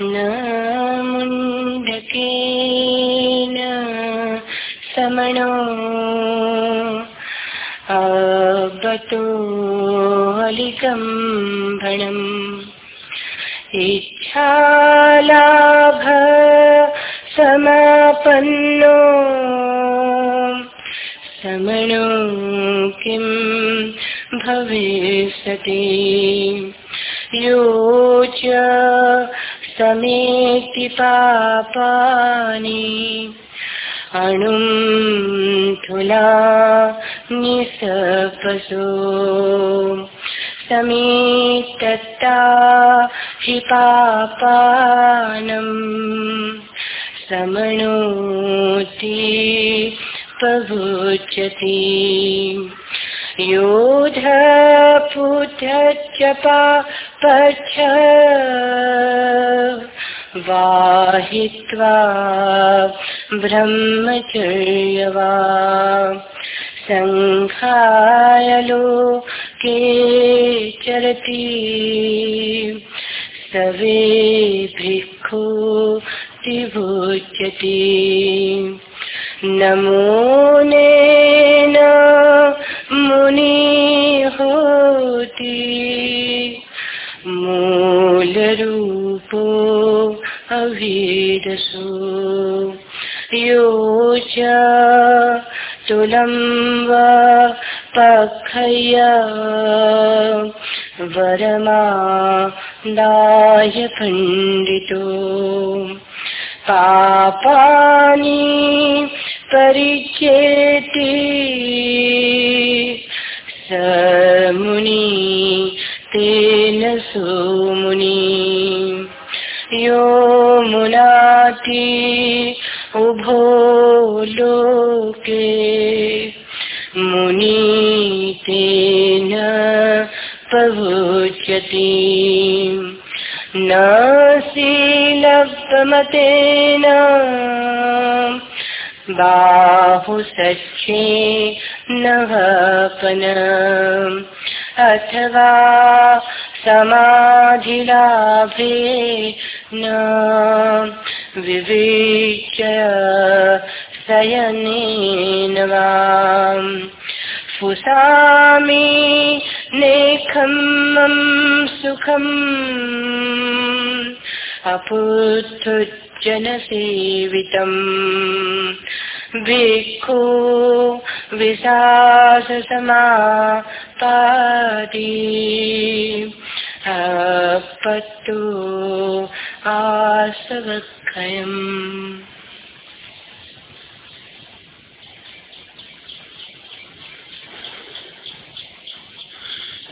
न मुण्डकेन समणो अवतो हलिकम्भणम् इच्छालाभ समापन्नो समणो किं भविष्यति? यो समेति पापानि। अणुं तुला निसपसो समीतत्ता हि पापानम् समणोति प्रभुच्यति योधपुतश्च पापच्छ वाहित्वा ब्रह्मचर्यवा। सङ्घायलोके चरति। सवे भिक्खु तिभुच्यति। नमो नेन मूलरूपो अभिदसु यो च तुलं वा पखय वरमादाय पण्डितो पापानि परिचेति। स मुनि तेन सुमुनि। यो मुनाति उभो लोके। मुनि तेन प्रभुच्यति न शीलब्धमतेन बाहुसच्छे नवपन। अथवा समाधिलाभे न विवेच्य शयनेन वाम् फुसामि नेखमं सुखम्। अपुत्थुजनसेवितम्। भिक्खु विशाससमापादि अपत्तु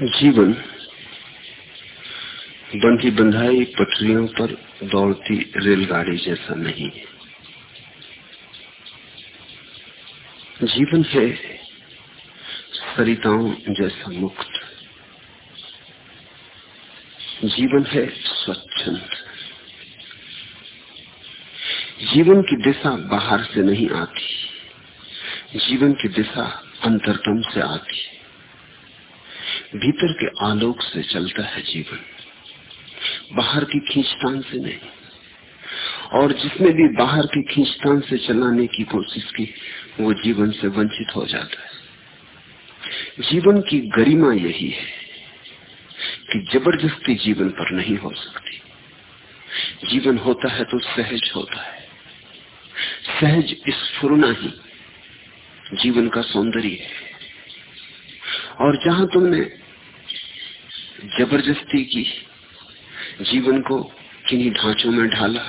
जीवन बंधी बंधाई पटरियों पर दौड़ती रेलगाड़ी जैसा नहीं है। जीवन है सरिताओं जैसा मुक्त। जीवन है स्वच्छंद। जीवन की दिशा बाहर से नहीं आती। जीवन की दिशा अंतरतम से आती। भीतर के आलोक से चलता है जीवन। बाहर की खींचतान से नहीं। और जिसने भी बाहर की खींचतान से चलाने की कोशिश की, वो जीवन से वंचित हो जाता है। जीवन की गरिमा यही है कि ज़बरदस्ती जीवन पर नहीं हो सकती। जीवन होता है तो सहज होता है। सहज स्फुरना ही जीवन का सौंदर्य है। और जहाँ तुमने ज़बरदस्ती की, जीवन को किन्हीं ढांचों में ढाला,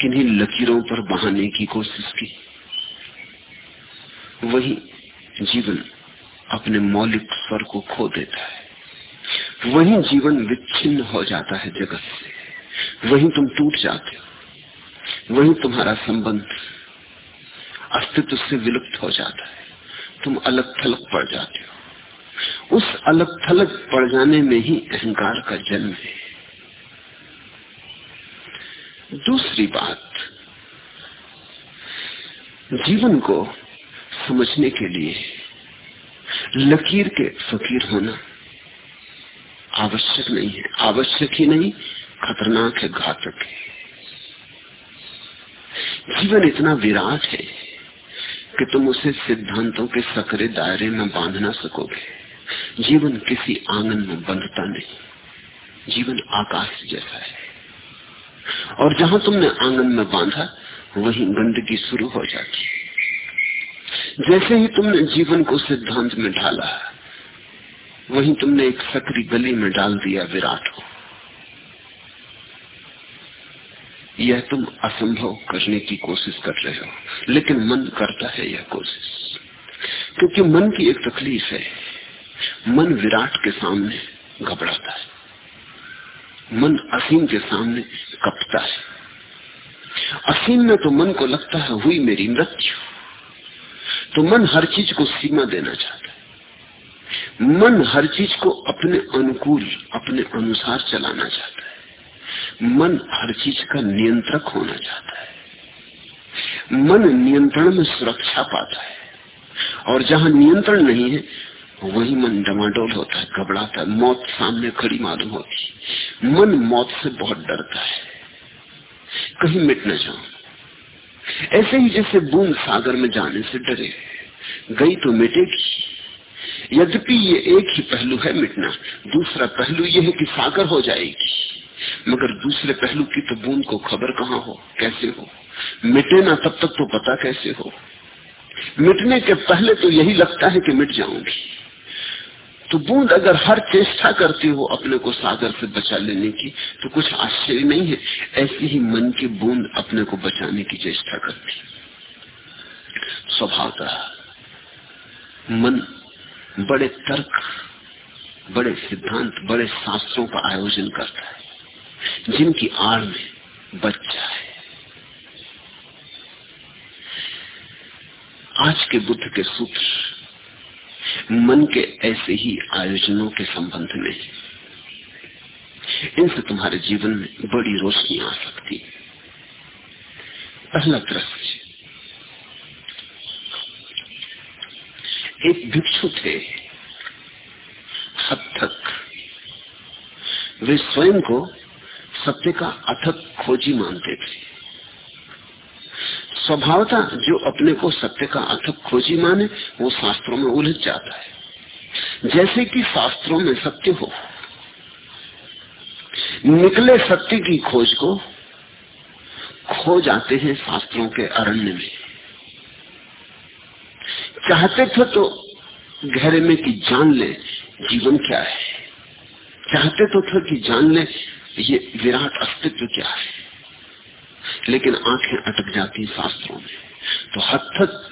किन्हीं लकीरों पर बहाने की कोशिश की, वही जीवन अपने मौलिक स्वर को खो देता है। वही जीवन विच्छिन्न हो जाता है जगत से। वही तुम टूट जाते हो। वही तुम्हारा संबंध। अस्तित्व से विलुप्त हो जाता है। तुम अलग थलग पड़ जाते हो। उस अलग थलग पड़ जाने में ही अहंकार का जन्म है। दूसरी बात, जीवन को समझने के लिए लकीर के फकीर होना आवश्यक नहीं है। आवश्यक ही नहीं, खतरनाक है, घातक है। जीवन इतना विराट है कि तुम उसे सिद्धांतों के सकरे दायरे में बाँध ना सकोगे। जीवन किसी आँगन में बंधता नहीं। जीवन आकाश जैसा है। और जहाँ तुमने आँगन में बांधा, वहीं गंदगी शुरू हो जाती जैसे ही तुमने जीवन को सिद्धांत में ढाला, वहीं तुमने एक सकरी गली में डाल दिया विराट को। यह तुम असंभव करने की कोशिश कर रहे हो, लेकिन मन करता है यह कोशिश। क्योंकि मन की एक तकलीफ़ है, मन विराट के सामने घबराता है। मन असीम के सामने कपता है। असीम में तो मन को लगता है, हुई मेरी मृत्यु। तो मन हर चीज़ को सीमा देना चाहता है। मन हर चीज़ को अपने अनुकूल, अपने अनुसार चलाना चाहता है। मन हर चीज़ का नियंत्रक होना चाहता है। मन नियंत्रण में सुरक्षा पाता है। और जहाँ नियंत्रण नहीं है, वही मन डमाडोल होता है, घबराता है, मौत सामने खड़ी मालूम होती मन मौत से बहुत डरता है। कहीं मिट न जाऊँ। ऐसे ही जैसे बूंद सागर में जाने से डरे। गई तो मिटेगी। यद्यपि ये एक ही पहलू है मिटना, दूसरा पहलू ये है कि सागर हो जाएगी। मगर दूसरे पहलू की तो बूंद को खबर कहाँ हो? कैसे हो? मिटे ना तब तक तो पता कैसे हो? मिटने के पहले तो यही लगता है कि मिट जाऊँगी। तो बूंद अगर हर चेष्टा करती हो अपने को सागर से बचा लेने की तो कुछ आश्चर्य नहीं है? ऐसी ही मन की बूंद अपने को बचाने की चेष्टा करती स्वभावतः मन बड़े तर्क, बड़े सिद्धांत, बड़े शास्त्रों का आयोजन करता है। जिनकी आड़ में बच्चा है। आज के बुद्ध के सूत्र मन के ऐसे ही आयोजनों के संबंध में इनसे तुम्हारे जीवन में बड़ी रोशनी आ सकती पहला दृश्य एक भिक्षु थे हद तक वे स्वयं को सत्य का अथक खोजी मानते थे। स्वभावता जो अपने को सत्य का अथक खोजी माने, वो शास्त्रों में उलझ जाता है। जैसे कि शास्त्रों में सत्य हो, निकले सत्य की खोज को खो जाते हैं शास्त्रों के अरण्य में। चाहते थे तो गहरे में कि जान ले जीवन क्या है। चाहते तो थे कि जान ले ये विराट अस्तित्व क्या है? लेकिन आँखें अटक जाती शास्त्रों में तो हद तक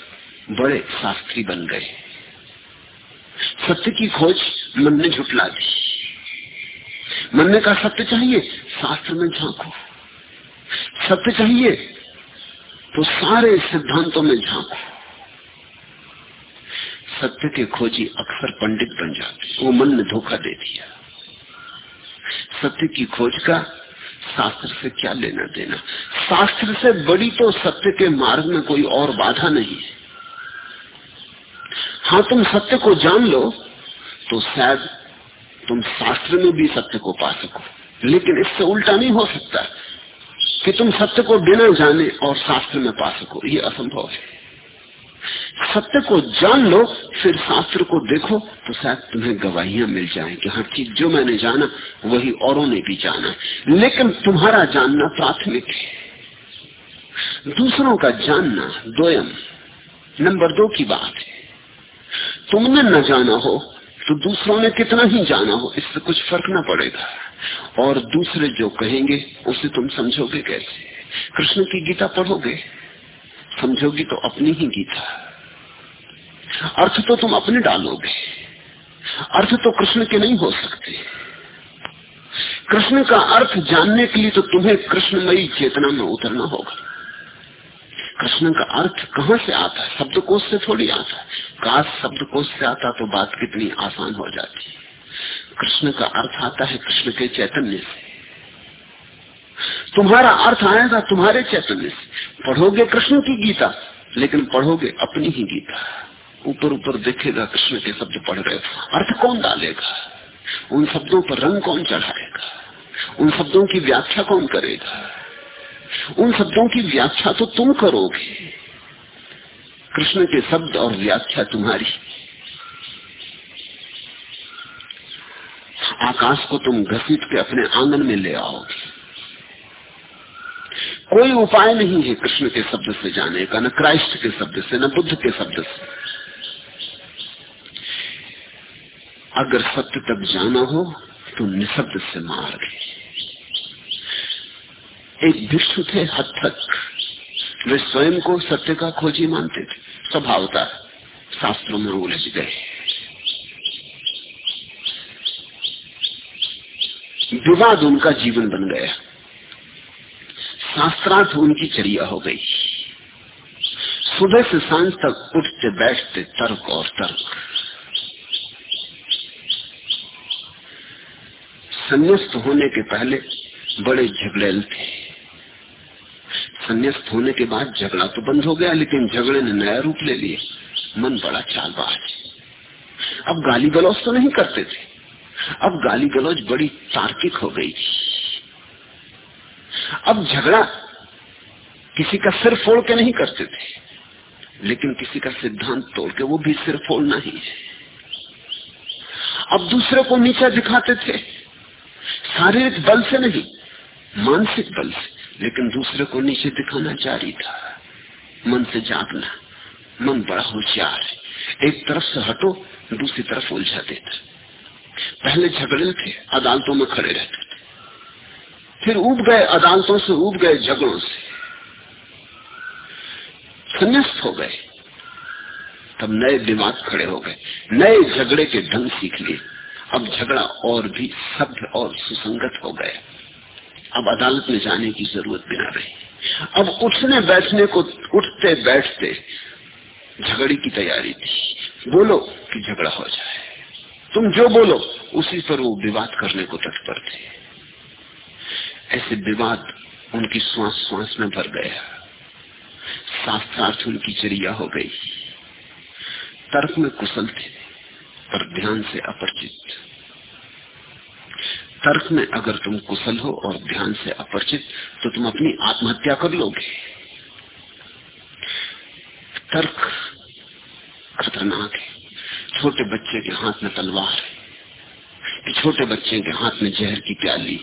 बड़े शास्त्री बन गए। सत्य की खोज मन ने झुटला दी। मन ने कहा, सत्य चाहिए, शास्त्र में झांको। सत्य चाहिए तो सारे सिद्धांतों में झांको। सत्य के खोजी अक्सर पंडित बन जाते वो मन ने धोखा दे दिया। सत्य की खोज का शास्त्र से क्या लेना देना? शास्त्र से बड़ी तो सत्य के मार्ग में कोई और बाधा नहीं है। हाँ तुम सत्य को जान लो तो शायद तुम शास्त्र में भी सत्य को पा सको। लेकिन इससे उल्टा नहीं हो सकता कि तुम सत्य को बिना जाने और शास्त्र में पा सको। ये असंभव है। सत्य को जान लो, फिर शास्त्र को देखो तो शायद तुम्हें गवाहियाँ मिल जाए कि हाँ ठीक जो मैंने जाना, वही औरों ने भी जाना। लेकिन तुम्हारा जानना प्राथमिक है। दूसरों का जानना दोयम नंबर दो की बात है। तुमने न जाना हो तो दूसरों ने कितना ही जाना हो, इससे कुछ फ़र्क ना पड़ेगा। और दूसरे जो कहेंगे, उसे तुम समझोगे कैसे? कृष्ण की गीता पढ़ोगे? समझोगी तो अपनी ही गीता। अर्थ तो तुम अपने डालोगे। अर्थ तो कृष्ण के नहीं हो सकते। कृष्ण का अर्थ जानने के लिए तो तुम्हें कृष्णमयी चेतना में उतरना होगा। कृष्ण का अर्थ कहाँ से आता है? शब्दकोश से थोड़ी आता है। काश शब्दकोश से आता तो बात कितनी आसान हो जाती। कृष्ण का अर्थ आता है कृष्ण के चैतन्य से। तुम्हारा अर्थ आएगा तुम्हारे चैतन्य से। पढ़ोगे कृष्ण की गीता, लेकिन पढ़ोगे अपनी ही गीता। ऊपर ऊपर देखेगा कृष्ण के शब्द पढ़ रहे अर्थ कौन डालेगा? उन शब्दों पर रंग कौन चढ़ाएगा? उन शब्दों की व्याख्या कौन करेगा? उन शब्दों की व्याख्या तो तुम करोगे। कृष्ण के शब्द और व्याख्या तुम्हारी। आकाश को तुम घसीट के अपने आँगन में ले आओगे। कोई उपाय नहीं है कृष्ण के शब्द से जाने का, न क्राइस्ट के शब्द से, न बुद्ध के शब्द से। अगर सत्य तक जाना हो तो निशब्द से मार्ग एक भिक्षु थे हद तक वे स्वयं को सत्य का खोजी मानते थे। स्वभावता शास्त्रों में उलझ गए। विवाद उनका जीवन बन गया। शास्त्रार्थ उनकी चर्या हो गई। सुबह से साँझ तक उठते बैठते तर्क और तर्क। संन्यास्त होने के पहले बड़े झगड़ेल थे। संन्यास्त होने के बाद झगड़ा तो बंद हो गया, लेकिन झगड़े ने नया रूप ले लिया मन बड़ा चालबाज अब गाली गलौज तो नहीं करते थे। अब गाली गलौज बड़ी तार्किक हो गई अब झगड़ा किसी का सिर फोड़ के नहीं करते थे, लेकिन किसी का सिद्धांत तोड़ के वो भी सिर फोड़ना ही है। अब दूसरे को नीचा दिखाते थे शारीरिक बल से नहीं, मानसिक बल से। लेकिन दूसरे को नीचे दिखाना जारी था। मन से जागना, मन बड़ा होशियार है। एक तरफ़ से हटो, दूसरी तरफ़ उलझा देता। पहले झगड़े थे, अदालतों में खड़े रहते थे। फिर उब गए, अदालतों से उब गए झगड़ों से। संन्यास्त हो गए। तब नए दिमाग खड़े हो गए। नए झगड़े के ढंग सीख लिए। अब झगड़ा और भी सभ्य और सुसंगत हो गया। अब अदालत में जाने की ज़रूरत भी ना रही। अब उठने बैठने को उठते बैठते झगड़े की तैयारी थी बोलो कि झगड़ा हो जाए। तुम जो बोलो, उसी पर वो विवाद करने को तत्पर थे। ऐसे विवाद उनकी श्वास श्वास में भर गया। शास्त्रार्थ उनकी चर्या हो गई। तर्क में कुशल थे। पर ध्यान से अपरिचित। तर्क में अगर तुम कुशल हो और ध्यान से अपरिचित तो तुम अपनी आत्महत्या कर लोगे। तर्क खतरनाक है। छोटे बच्चे के हाथ में तलवार है। छोटे बच्चे के हाथ में जहर की प्याली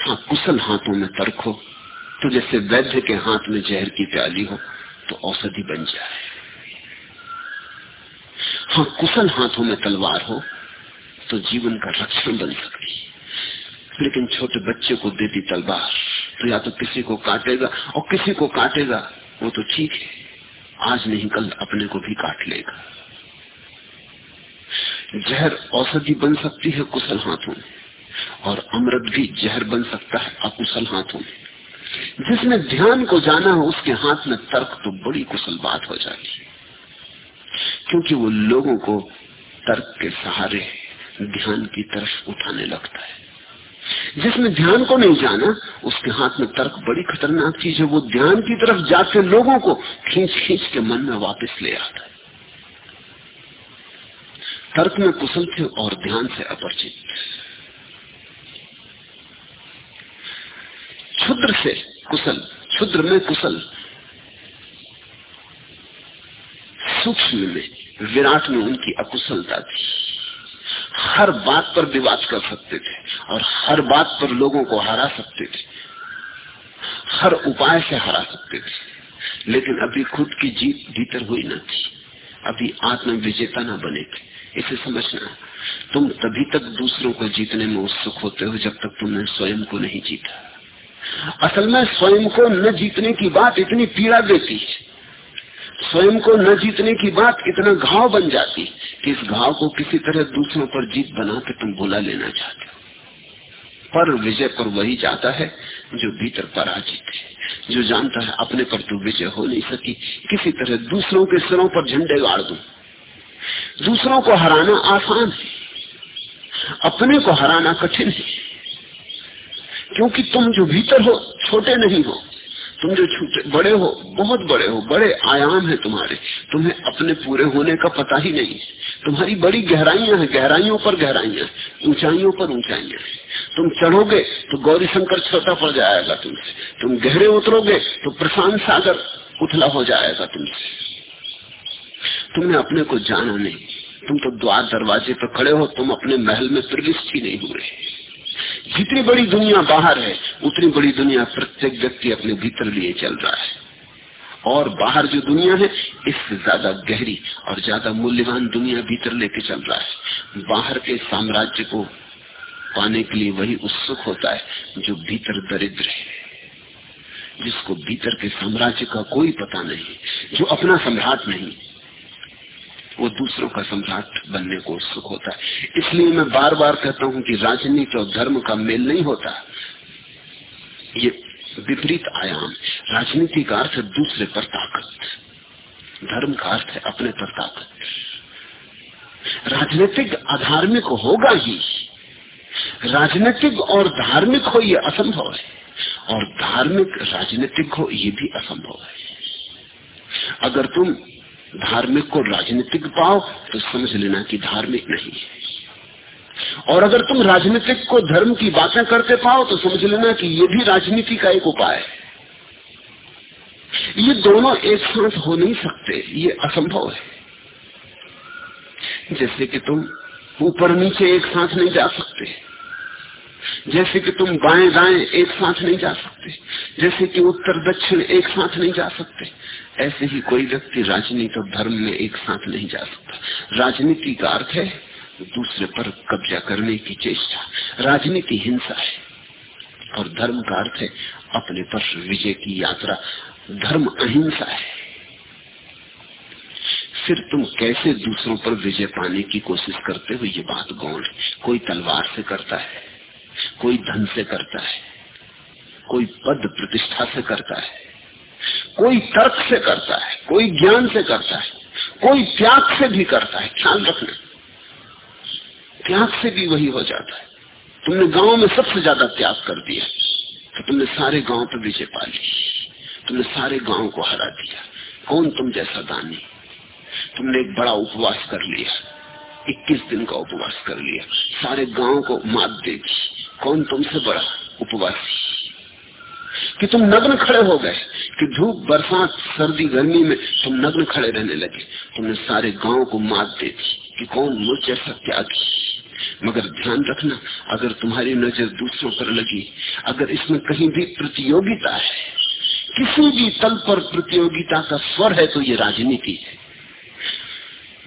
हाँ कुशल हाथों में तर्क हो तो जैसे वैद्य के हाथ में जहर की प्याली हो तो औषधि बन जाए। हाँ कुशल हाथों में तलवार हो तो जीवन का रक्षण बन सकती लेकिन छोटे बच्चे को देती तलवार तो या तो किसी को काटेगा, और किसी को काटेगा, वो तो ठीक है। आज नहीं, कल अपने को भी काट लेगा। जहर औषधि बन सकती है कुशल हाथों में, और अमृत भी जहर बन सकता है अकुशल हाथों में। जिसने ध्यान को जाना हो, उसके हाथ में तर्क तो बड़ी कुशल बात हो जाती है। क्योंकि वो लोगों को तर्क के सहारे ध्यान की तरफ़ उठाने लगता है। जिसने ध्यान को नहीं जाना, उसके हाथ में तर्क बड़ी खतरनाक चीज़ है। वो ध्यान की तरफ़ जाते लोगों को खींच खींच के मन में वापस ले आता है। तर्क में कुशल थे और ध्यान से अपरिचित क्षुद्र से कुशल, क्षुद्र में कुशल सूक्ष्म में, विराट में उनकी अकुशलता थी। हर बात पर विवाद कर सकते थे और हर बात पर लोगों को हरा सकते थे। हर उपाय से हरा सकते थे। लेकिन अभी खुद की जीत भीतर हुई न थी। अभी आत्म विजेता न बने थे। इसे समझना, तुम तभी तक दूसरों को जीतने में उत्सुक होते हो जब तक तुमने स्वयं को नहीं जीता। असल में स्वयं को न जीतने की बात इतनी पीड़ा देती है। स्वयं को न जीतने की बात इतना घाव बन जाती कि इस घाव को किसी तरह दूसरों पर जीत बना के तुम बुला लेना चाहते हो। पर विजय पर वही जाता है जो भीतर पराजित है, जो जानता है अपने पर तो विजय हो नहीं सकी। किसी तरह दूसरों के सिरों पर झंडे गाड़ दू। दूसरों को हराना आसान है, अपने को हराना कठिन है। क्योंकि तुम जो भीतर हो, छोटे नहीं हो। तुम जो छोटे, बड़े हो, बहुत बड़े हो, बड़े आयाम है तुम्हारे। तुम्हें अपने पूरे होने का पता ही नहीं तुम्हारी बड़ी गहराइयाँ हैं, गहराइयों पर गहराइयाँ ऊंचाइयों पर ऊंचाइयाँ तुम चढ़ोगे तो गौरी शंकर छोटा पड़ जाएगा तुमसे। तुम गहरे उतरोगे तो प्रशांत सागर उथला हो जाएगा तुमसे। तुमने अपने को जाना नहीं। तुम तो द्वार दरवाजे पर खड़े हो, तुम अपने महल में प्रविष्ट ही नहीं हुए। जितनी बड़ी दुनिया बाहर है, उतनी बड़ी दुनिया प्रत्येक व्यक्ति अपने भीतर लिए चल रहा है। और बाहर जो दुनिया है, इससे ज़्यादा गहरी और ज़्यादा मूल्यवान दुनिया भीतर लेके चल रहा है। बाहर के साम्राज्य को पाने के लिए वही उत्सुक होता है जो भीतर दरिद्र है, जिसको भीतर के साम्राज्य का कोई पता नहीं, जो अपना सम्राट नहीं। वो दूसरों का सम्राट बनने को उत्सुक होता है। इसलिए मैं बार बार कहता हूँ कि राजनीति और धर्म का मेल नहीं होता। ये विपरीत आयाम। राजनीति का अर्थ दूसरे पर ताकत। धर्म का अर्थ है अपने पर ताकत। राजनीतिक अधार्मिक होगा ही। राजनीतिक और धार्मिक हो ये असंभव है। और धार्मिक राजनीतिक हो ये भी असंभव है। अगर तुम धार्मिक को राजनीतिक पाओ तो समझ लेना कि धार्मिक नहीं है। और अगर तुम राजनीतिक को धर्म की बातें करते पाओ तो समझ लेना कि ये भी राजनीति का एक उपाय है। ये दोनों एक साथ हो नहीं सकते, ये असंभव है। जैसे कि तुम ऊपर नीचे एक साथ नहीं जा सकते, जैसे कि तुम बाएँ दाएँ एक साथ नहीं जा सकते, जैसे कि उत्तर दक्षिण एक साथ नहीं जा सकते ऐसे ही कोई व्यक्ति राजनीति और धर्म में एक साथ नहीं जा सकता। राजनीति का अर्थ है दूसरे पर कब्जा करने की चेष्टा। राजनीति हिंसा है और धर्म का अर्थ है अपने पर विजय की यात्रा। धर्म अहिंसा है। फिर तुम कैसे दूसरों पर विजय पाने की कोशिश करते हो? ये बात गौण है कोई तलवार से करता है, कोई धन से करता है, कोई पद प्रतिष्ठा से करता है। कोई तर्क से करता है, कोई ज्ञान से करता है, कोई त्याग से भी करता है, ख्याल रखना। त्याग से भी वही हो जाता है। तुमने गाँव में सबसे ज़्यादा त्याग कर दिया तो तुमने सारे गाँव पर विजय पा ली, तुमने सारे गाँव को हरा दिया। कौन तुम जैसा दानी? तुमने एक बड़ा उपवास कर लिया 21 दिन का उपवास कर लिया, सारे गाँव को मात दे दी। कौन तुमसे बड़ा उपवास? कि तुम नग्न खड़े हो गए? कि धूप, बरसात, सर्दी, गर्मी में तुम नग्न खड़े रहने लगे। तुमने सारे गाँव को मात दे दी कि कौन मुझ जैसा त्यागी। मगर ध्यान रखना, अगर तुम्हारी नज़र दूसरों पर लगी, अगर इसमें कहीं भी प्रतियोगिता है, किसी भी तल पर प्रतियोगिता का स्वर है तो ये राजनीति है।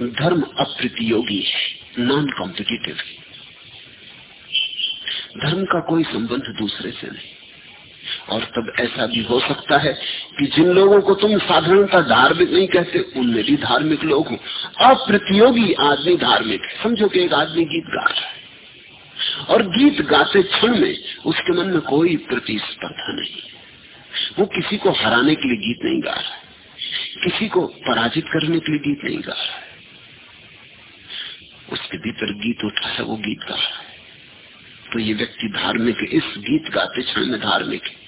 धर्म अप्रतियोगी है नॉन कॉम्पिटिटिव धर्म का कोई संबंध दूसरे से नहीं। और तब ऐसा भी हो सकता है कि जिन लोगों को तुम साधारणता धार्मिक नहीं कहते, उनमें भी धार्मिक लोग हो। अप्रतियोगी आदमी धार्मिक समझो कि एक आदमी गीत गा रहा है। और गीत गाते क्षण में उसके मन में कोई प्रतिस्पर्धा नहीं वो किसी को हराने के लिए गीत नहीं गा रहा है। किसी को पराजित करने के लिए गीत नहीं गा रहा है। उसके भीतर गीत उठा है, वो गीत गा रहा है। तो ये व्यक्ति धार्मिक इस गीत गाते क्षण में धार्मिक है।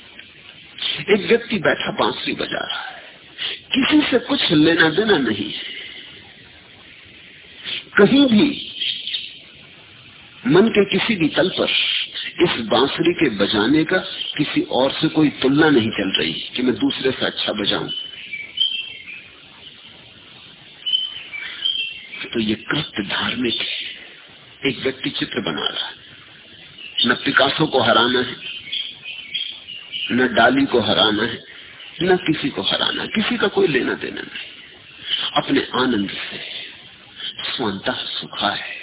एक व्यक्ति बैठा बांसुरी बजा रहा है। किसी से कुछ लेना देना नहीं है। कहीं भी मन के किसी भी तल पर इस बांसुरी के बजाने का किसी और से कोई तुलना नहीं चल रही कि मैं दूसरे से अच्छा बजाऊं। तो ये कृत्य धार्मिक है। एक व्यक्ति चित्र बना रहा है। न पिकासो को हराना है न डाली को हराना है, न किसी को हराना किसी का कोई लेना देना नहीं। अपने आनंद से स्वंता सुखा है।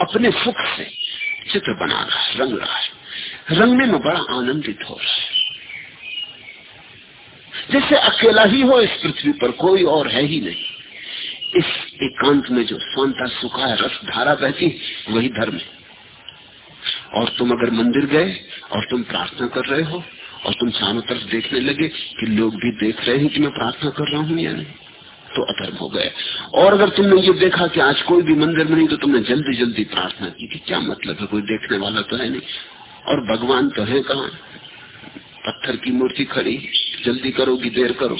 अपने सुख से चित्र बना रहा है, रंग रहा है। रंगने में बड़ा आनंदित हो रहा है। जैसे अकेला ही हो, इस पृथ्वी पर कोई और है ही नहीं। इस एकांत में जो स्वंता सुखा है रस धारा बहती वही धर्म है। और तुम अगर मंदिर गए और तुम प्रार्थना कर रहे हो और तुम चारों तरफ़ देखने लगे कि लोग भी देख रहे हैं कि मैं प्रार्थना कर रहा हूँ या नहीं तो अधर्म हो गए। और अगर तुमने ये देखा कि आज कोई भी मंदिर में नहीं तो तुमने जल्दी जल्दी प्रार्थना की कि क्या मतलब है, कोई देखने वाला तो है नहीं। और भगवान तो है कहा? पत्थर की मूर्ति खड़ी जल्दी करो, कि देर करो।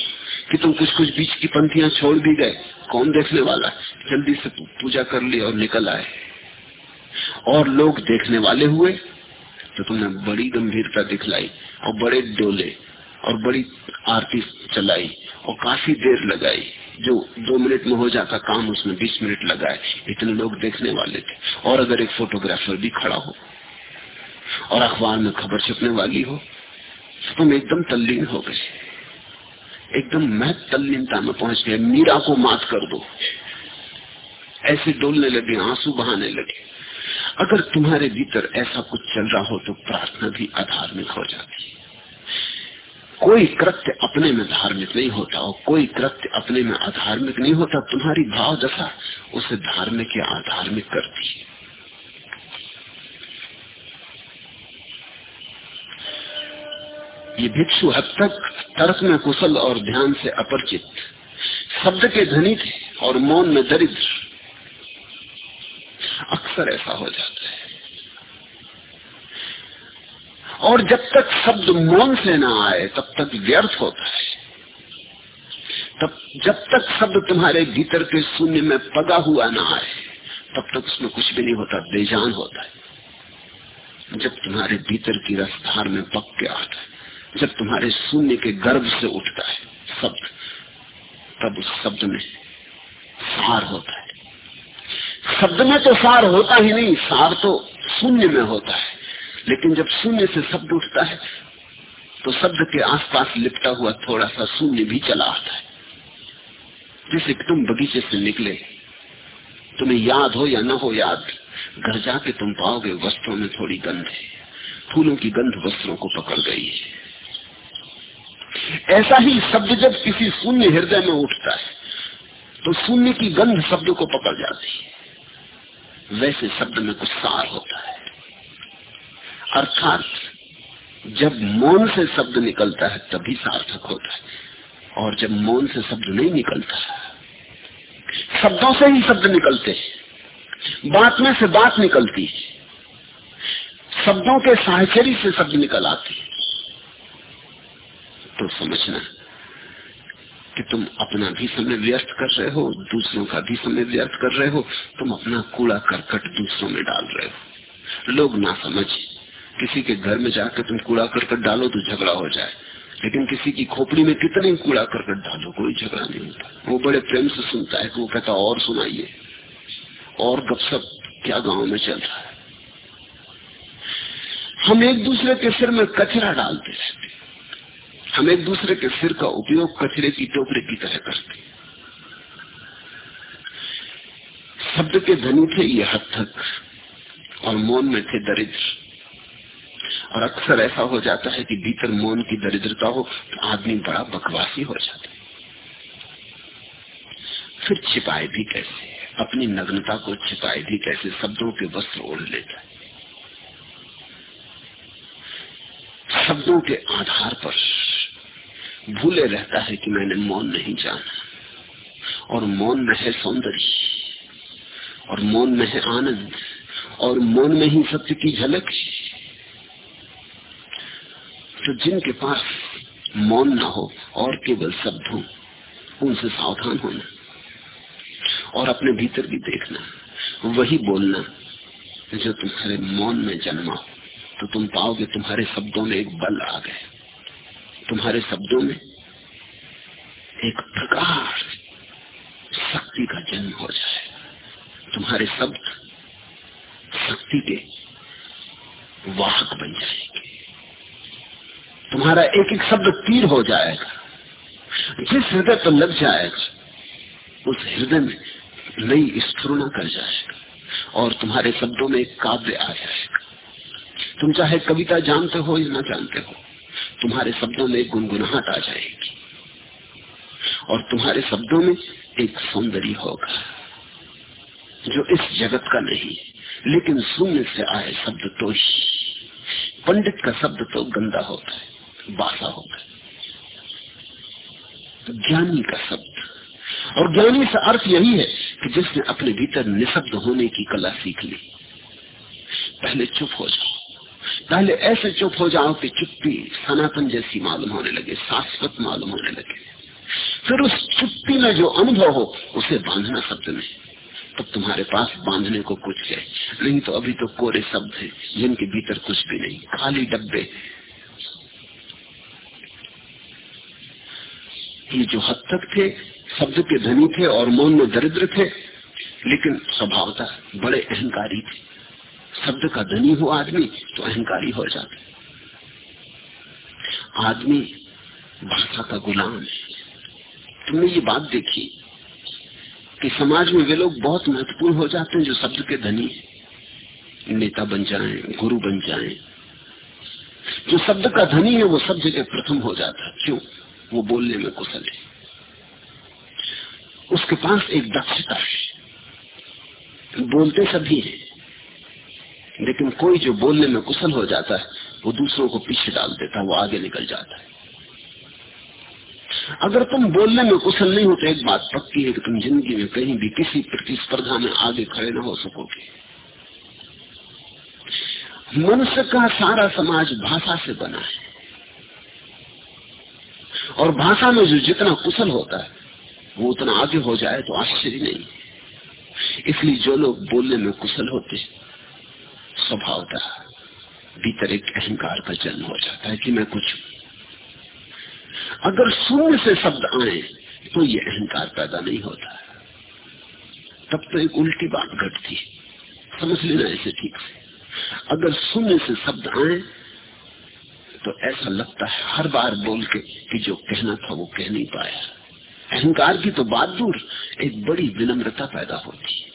कि तुम कुछ कुछ बीच की पंक्तियाँ छोड़ भी गए, कौन देखने वाला? जल्दी से पूजा कर ली और निकल आए। और लोग देखने वाले हुए तो तुमने बड़ी गंभीरता दिखलाई और बड़े डोले और बड़ी आरती चलाई और काफ़ी देर लगाई। जो दो मिनट में हो जाता, काम उसमें बीस मिनट लगाए। इतने लोग देखने वाले थे। और अगर एक फोटोग्राफर भी खड़ा हो और अखबार में खबर छपने वाली हो तो तुम एकदम तल्लीन हो गए। एकदम मैं तल्लीनता में पहुँच गए मीरा को मात कर दो। ऐसे डोलने लगे, आँसू बहाने लगे। अगर तुम्हारे भीतर ऐसा कुछ चल रहा हो तो प्रार्थना भी अधार्मिक हो जाती है। कोई कृत्य अपने में धार्मिक नहीं होता और कोई कृत्य अपने में अधार्मिक नहीं होता, तुम्हारी भाव दशा उसे धार्मिक या अधार्मिक करती है। ये भिक्षु हद तक तर्क में कुशल और ध्यान से अपरिचित, शब्द के धनी थे और मौन में दरिद्र। अक्सर ऐसा हो जाता है। और जब तक शब्द मौन से ना आए, तब तक व्यर्थ होता है। तब, जब तक शब्द तुम्हारे भीतर के शून्य में पगा हुआ ना आए, तब तक उसमें कुछ भी नहीं होता, बेजान होता है। जब तुम्हारे भीतर की रसधार में पक के आता है, जब तुम्हारे शून्य के गर्भ से उठता है शब्द, तब उस शब्द में सार होता है। शब्द में तो सार होता ही नहीं, सार तो शून्य में होता है। लेकिन जब शून्य से शब्द उठता है तो शब्द के आसपास लिपटा हुआ थोड़ा सा शून्य भी चला आता है। जैसे तुम बगीचे से निकले, तुम्हें याद हो या न हो याद, घर जाके तुम पाओगे वस्त्रों में थोड़ी गंध है। फूलों की गंध वस्त्रों को पकड़ गई है। ऐसा ही शब्द जब किसी शून्य हृदय में उठता है तो शून्य की गंध शब्द को पकड़ जाती है। वैसे शब्द में कुछ सार होता है। अर्थात, जब मौन से शब्द निकलता है, तभी सार्थक होता है। और जब मौन से शब्द नहीं निकलता, शब्दों से ही शब्द निकलते हैं। बात में से बात निकलती है। शब्दों के साहचरी से शब्द निकल आते हैं। तो समझना कि तुम अपना भी समय व्यर्थ कर रहे हो, दूसरों का भी समय व्यर्थ कर रहे हो, तुम अपना कूड़ा करकट दूसरों में डाल रहे हो। लोग ना समझ। किसी के घर में जाकर तुम कूड़ा करकट डालो तो झगड़ा हो जाए। लेकिन किसी की खोपड़ी में कितने कूड़ा करकट डालो, कोई झगड़ा नहीं होता। वो बड़े प्रेम से सुनता है कि वो कहता, और सुनाइए। और गपसप क्या गाँव में चल रहा है? हम एक दूसरे के सिर में कचरा डालते रहते हम एक दूसरे के सिर का उपयोग कचरे की टोकरे की तरह करते शब्द के धनी थे ये हद तक और मौन में थे दरिद्र। और अक्सर ऐसा हो जाता है कि भीतर मौन की दरिद्रता हो तो आदमी बड़ा बकवासी हो जाता है। फिर छिपाए भी कैसे अपनी नग्नता को छिपाए भी कैसे? शब्दों के वस्त्र ओढ़ लेता है। शब्दों के आधार पर भूले रहता है कि मैंने मौन नहीं जाना। और मौन में है सौंदर्य, और मौन में है आनंद, और मौन में ही सत्य की झलक। तो जिनके पास मौन ना हो, और केवल शब्द हो, उनसे सावधान होना, और अपने भीतर भी देखना, वही बोलना, जो तुम्हारे मौन में जन्मा हो तो तुम पाओगे तुम्हारे शब्दों में एक बल आ गए तुम्हारे शब्दों में एक प्रकार शक्ति का जन्म हो जाए। तुम्हारे शब्द शक्ति के वाहक बन जाएँगे। तुम्हारा एक एक शब्द तीर हो जाएगा। जिस हृदय पर लग जाएगा, उस हृदय में नई स्फुरना कर जाएगा और तुम्हारे शब्दों में एक काव्य आ जाएगा। तुम चाहे कविता जानते हो या ना जानते हो तुम्हारे शब्दों में गुनगुनाहट आ जाएगी। और तुम्हारे शब्दों में एक सौंदर्य होगा, जो इस जगत का नहीं, लेकिन शून्य से आए शब्द तो ही। पंडित का शब्द तो गंदा होता है, बासा होता है ज्ञानी का शब्द। और ज्ञानी से अर्थ यही है कि जिसने अपने भीतर निशब्द होने की कला सीख ली, पहले चुप हो जाओ। पहले ऐसे चुप हो जाओ कि चुप्पी सनातन जैसी मालूम होने लगे, शाश्वत मालूम होने लगे। फिर उस चुप्पी में जो अनुभव हो, उसे बांधना शब्द में। तब तो तुम्हारे पास बांधने को कुछ है। नहीं तो अभी तो कोरे शब्द है, जिनके भीतर कुछ भी नहीं। खाली डब्बे। ये जो हद तक थे, शब्द के धनी थे और मौन में दरिद्र थे, लेकिन स्वभावता बड़े अहंकारी थे। शब्द का धनी हो आदमी तो अहंकारी हो जाता आदमी भाषा का गुलाम है। तुमने ये बात देखी कि समाज में वे लोग बहुत महत्वपूर्ण हो जाते हैं जो शब्द के धनी है। नेता बन जाए, गुरु बन जाए। जो शब्द का धनी है, वो सब जगह प्रथम हो जाता है। क्यों? वो बोलने में कुशल है। उसके पास एक दक्षता है। बोलते सभी है। लेकिन कोई जो बोलने में कुशल हो जाता है, वो दूसरों को पीछे डाल देता है, वो आगे निकल जाता है। अगर तुम बोलने में कुशल नहीं हो तो एक बात पक्की है कि तुम ज़िंदगी में कहीं भी किसी प्रतिस्पर्धा में आगे खड़े न हो सकोगे। मनुष्य का सारा समाज भाषा से बना है। और भाषा में जो जितना कुशल होता है, वो उतना आगे हो जाए तो आश्चर्य नहीं। इसलिए जो लोग बोलने में कुशल होते स्वभावता भीतर एक अहंकार का जन्म हो जाता है कि मैं कुछ अगर शून्य से शब्द आए तो ये अहंकार पैदा नहीं होता। तब तो एक उल्टी बात घटती समझ लेना ऐसे ठीक से। अगर शून्य से शब्द आए तो ऐसा लगता है हर बार बोल के कि जो कहना था वो कह नहीं पाया। अहंकार की तो बात दूर, एक बड़ी विनम्रता पैदा होती है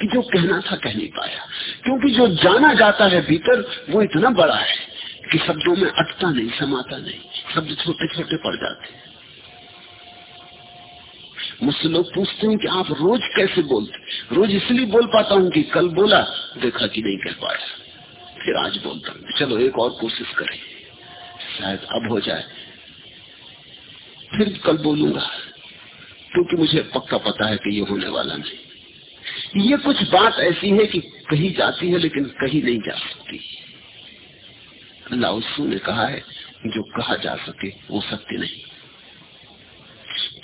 कि जो कहना था कह नहीं पाया। क्योंकि जो जाना जाता है भीतर, वो इतना बड़ा है कि शब्दों में अटता नहीं, समाता नहीं। शब्द छोटे छोटे पड़ जाते हैं। मुझसे लोग पूछते हैं कि आप रोज कैसे बोलते रोज इसलिए बोल पाता हूँ कि कल बोला, देखा कि नहीं कह पाया। फिर आज बोलता हूँ। चलो, एक और कोशिश करें। शायद अब हो जाए। फिर कल बोलूँगा। क्योंकि मुझे पक्का पता है कि ये होने वाला नहीं। ये कुछ बात ऐसी है कि कही जाती है, लेकिन कही नहीं जा सकती। लाउसू ने कहा है जो कहा जा सके, वो सत्य नहीं।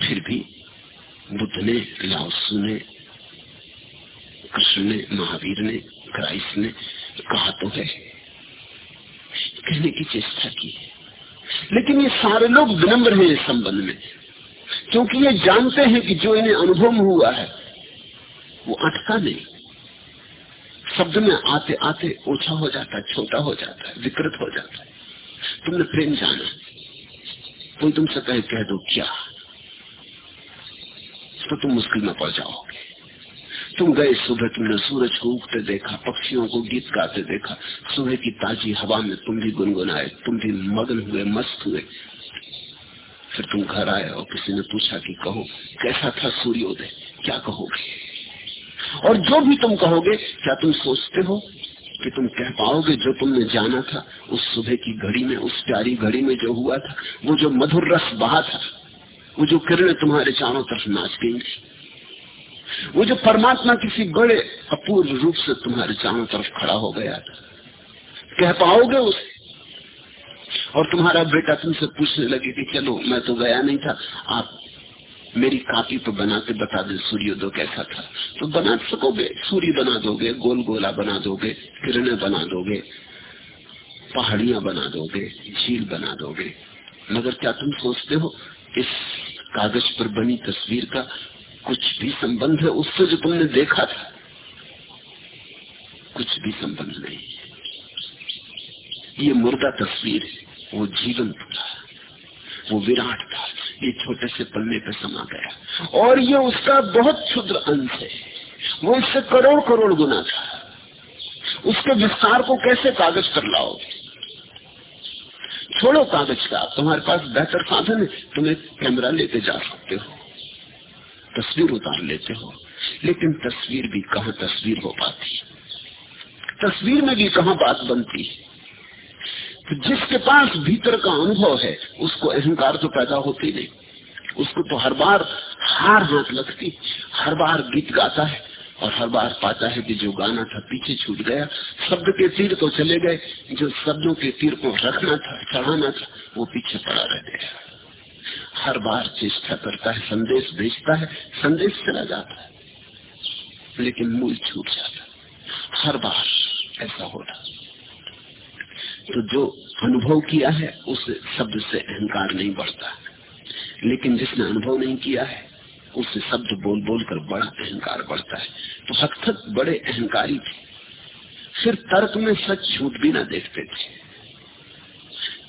फिर भी बुद्ध ने लाउसू ने, कृष्ण ने, महावीर ने, क्राइस्ट ने कहा तो है। कहने की चेष्टा की है। लेकिन ये सारे लोग विनम्र हैं इस संबंध में, क्योंकि ये जानते हैं कि जो इन्हें अनुभव हुआ है वो अटका नहीं। शब्द में आते आते ओछा हो जाता है छोटा हो जाता है विकृत हो जाता। है तुमने प्रेम जाना। कोई तुमसे कहे, कह दो, क्या? तो तुम मुश्किल में पड़ जाओगे। तुम गए सुबह, तुमने सूरज को उगते देखा, पक्षियों को गीत गाते देखा। सुबह की ताजी हवा में तुम भी गुनगुनाए, तुम भी मगन हुए, मस्त हुए। फिर तुम घर आए और किसी ने पूछा कि कहो, कैसा था सूर्योदय? क्या कहोगे? और जो भी तुम कहोगे, क्या तुम सोचते हो कि तुम कह पाओगे जो तुमने जाना था? उस सुबह की घड़ी में, उस प्यारी घड़ी में जो हुआ था, वो जो मधुर रस बहा था, वो जो किरणें तुम्हारे चारों तरफ़ नाच गई वो जो परमात्मा किसी बड़े, अपूर्व रूप से तुम्हारे चारों तरफ़ खड़ा हो गया था। कह पाओगे उसे? और तुम्हारा बेटा तुमसे पूछने लगे कि, चलो, मैं तो गया नहीं था, आप मेरी कापी पर बना के बता दे सूर्योदय कैसा था? तो बना सकोगे? सूर्य बना दोगे गोल गोला बना दोगे, किरणें बना दोगे, पहाड़ियाँ बना दोगे, झील बना दोगे। मगर क्या तुम सोचते हो, इस कागज़ पर बनी तस्वीर का कुछ भी संबंध है? उससे जो तुमने देखा था, कुछ भी संबंध नहीं। ये मुर्दा तस्वीर है वो जीवन था, वो विराट था। ये छोटे से पन्ने पे समा गया। और ये उसका बहुत क्षुद्र अंश है। वो इससे करोड़ करोड़ गुना था। उसके विस्तार को कैसे कागज़ पर लाओ छोड़ो कागज़ का। तुम्हारे पास बेहतर साधन है। तुम एक कैमरा लेते जा सकते हो। तस्वीर उतार लेते हो। लेकिन तस्वीर भी कहा तस्वीर हो पाती? तस्वीर में भी कहा बात बनती है? तो जिसके पास भीतर का अनुभव है, उसको अहंकार तो पैदा होती नहीं। उसको तो हर बार हार हाथ लगती, हर बार गीत गाता है और हर बार पाता है कि जो गाना था पीछे छूट गया। शब्द के तीर तो चले गए, जो शब्दों के तीर को रखना था, चढ़ाना था, वो पीछे पड़ा रह गया। हर बार चेष्टा करता है, संदेश भेजता है, संदेश चला जाता है, लेकिन मूल छूट जाता है। हर बार ऐसा हो रहा तो जो अनुभव किया है, उस शब्द से अहंकार नहीं बढ़ता। लेकिन जिसने अनुभव नहीं किया है उससे शब्द बोल बोल कर बड़ा अहंकार बढ़ता है। तो हक बड़े अहंकारी थे। फिर तर्क में सच झूठ भी ना देखते थे।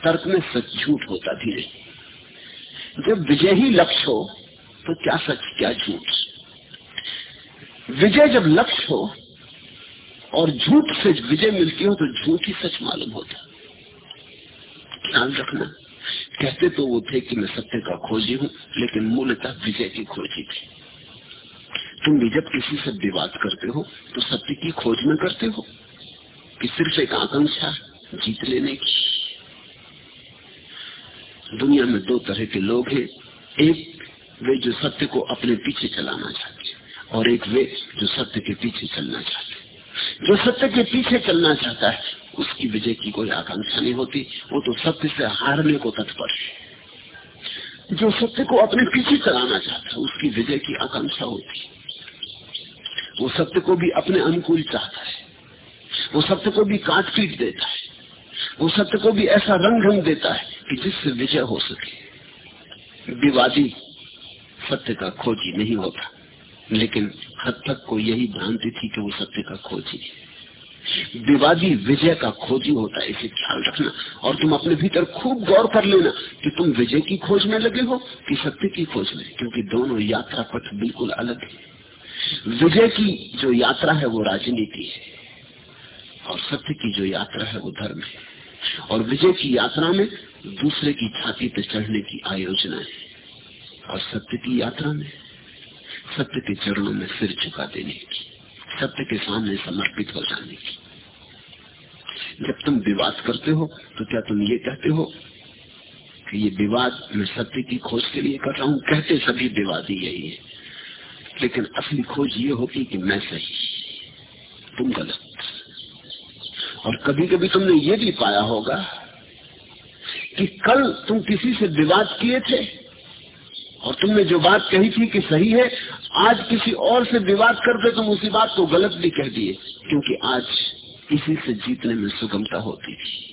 तर्क में सच झूठ होता भी नहीं। जब विजय ही लक्ष्य हो तो क्या सच, क्या झूठ? विजय जब लक्ष्य हो और झूठ से विजय मिलती हो तो झूठ ही सच मालूम होता। ख्याल रखना। कहते तो वो थे कि मैं सत्य का खोजी हूँ, लेकिन मूलतः विजय की खोजी थी। तुम भी जब किसी से विवाद करते हो तो सत्य की खोज में करते हो कि सिर्फ़ एक आकांक्षा जीत लेने की। दुनिया में दो तरह के लोग हैं। एक, वे जो सत्य को अपने पीछे चलाना चाहते और एक वे जो सत्य के पीछे चलना चाहते जो सत्य के पीछे चलना चाहता है, उसकी विजय की कोई आकांक्षा नहीं होती। वो तो सत्य से हारने को तत्पर है। जो सत्य को अपने पीछे चलाना चाहता है, उसकी विजय की आकांक्षा होती है। वो सत्य को भी अपने अनुकूल चाहता है। वो सत्य को भी काट पीट देता है। वो सत्य को भी ऐसा रंग रंग देता है कि जिससे विजय हो सके। विवादी सत्य का खोजी नहीं होता। लेकिन हद तक को यही भ्रांति थी कि वो सत्य का खोजी। विवादी विजय का खोजी होता है, इसे ख्याल रखना। और तुम अपने भीतर खूब गौर कर लेना कि तुम विजय की खोज में लगे हो कि सत्य की खोज में, क्योंकि दोनों यात्रा पथ बिल्कुल अलग है। विजय की जो यात्रा है, वो राजनीति है, और सत्य की जो यात्रा है, वो धर्म है। और विजय की यात्रा में दूसरे की छाती पर चढ़ने की आयोजना है, और सत्य की यात्रा में सत्य के चरणों में सिर झुका देने की, सत्य के सामने समर्पित हो जाने की। जब तुम विवाद करते हो तो क्या तुम ये कहते हो कि ये विवाद मैं सत्य की खोज के लिए कर रहा हूँ? कहते सभी विवादी यही है। लेकिन असली खोज ये होगी कि मैं सही, तुम गलत। और कभी कभी तुमने ये भी पाया होगा कि कल तुम किसी से विवाद किए थे और तुमने जो बात कही थी कि सही है, आज किसी और से विवाद करके तुम उसी बात को गलत भी कह दिए, क्योंकि आज इसी से जीतने में सुगमता होती थी।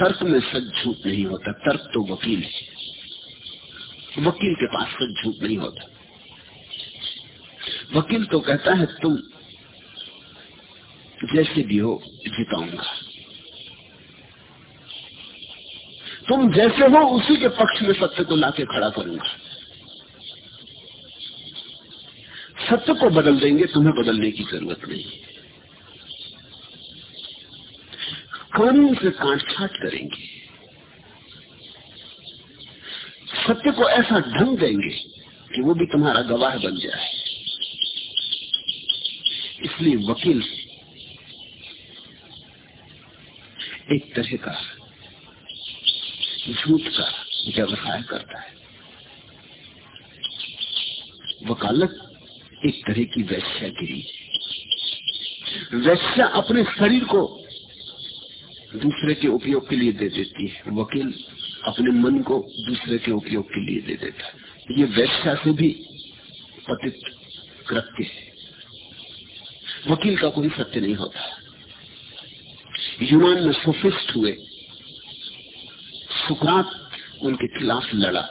तर्क में सच झूठ नहीं होता, तर्क तो वकील है। वकील के पास सच झूठ नहीं होता। वकील तो कहता है, तुम जैसे भी हो, जिताऊँगा। तुम जैसे हो उसी के पक्ष में सत्य को लाके खड़ा करूँगा सत्य को बदल देंगे, तुम्हें बदलने की ज़रूरत नहीं। कानून से काट छाट करेंगे? सत्य को ऐसा ढंग देंगे कि वो भी तुम्हारा गवाह बन जाए। इसलिए वकील, एक तरह का झूठ का व्यवसाय करता है। वकालत एक तरह की वैश्यागिरी वैश्या अपने शरीर को दूसरे के उपयोग के लिए दे देती है। वकील अपने मन को दूसरे के उपयोग के लिए दे देता है। ये वैश्या से भी पतित कृत्य है। वकील का कोई सत्य नहीं होता। यूनान में सोफिस्ट हुए सुकरात उनके खिलाफ लड़ा।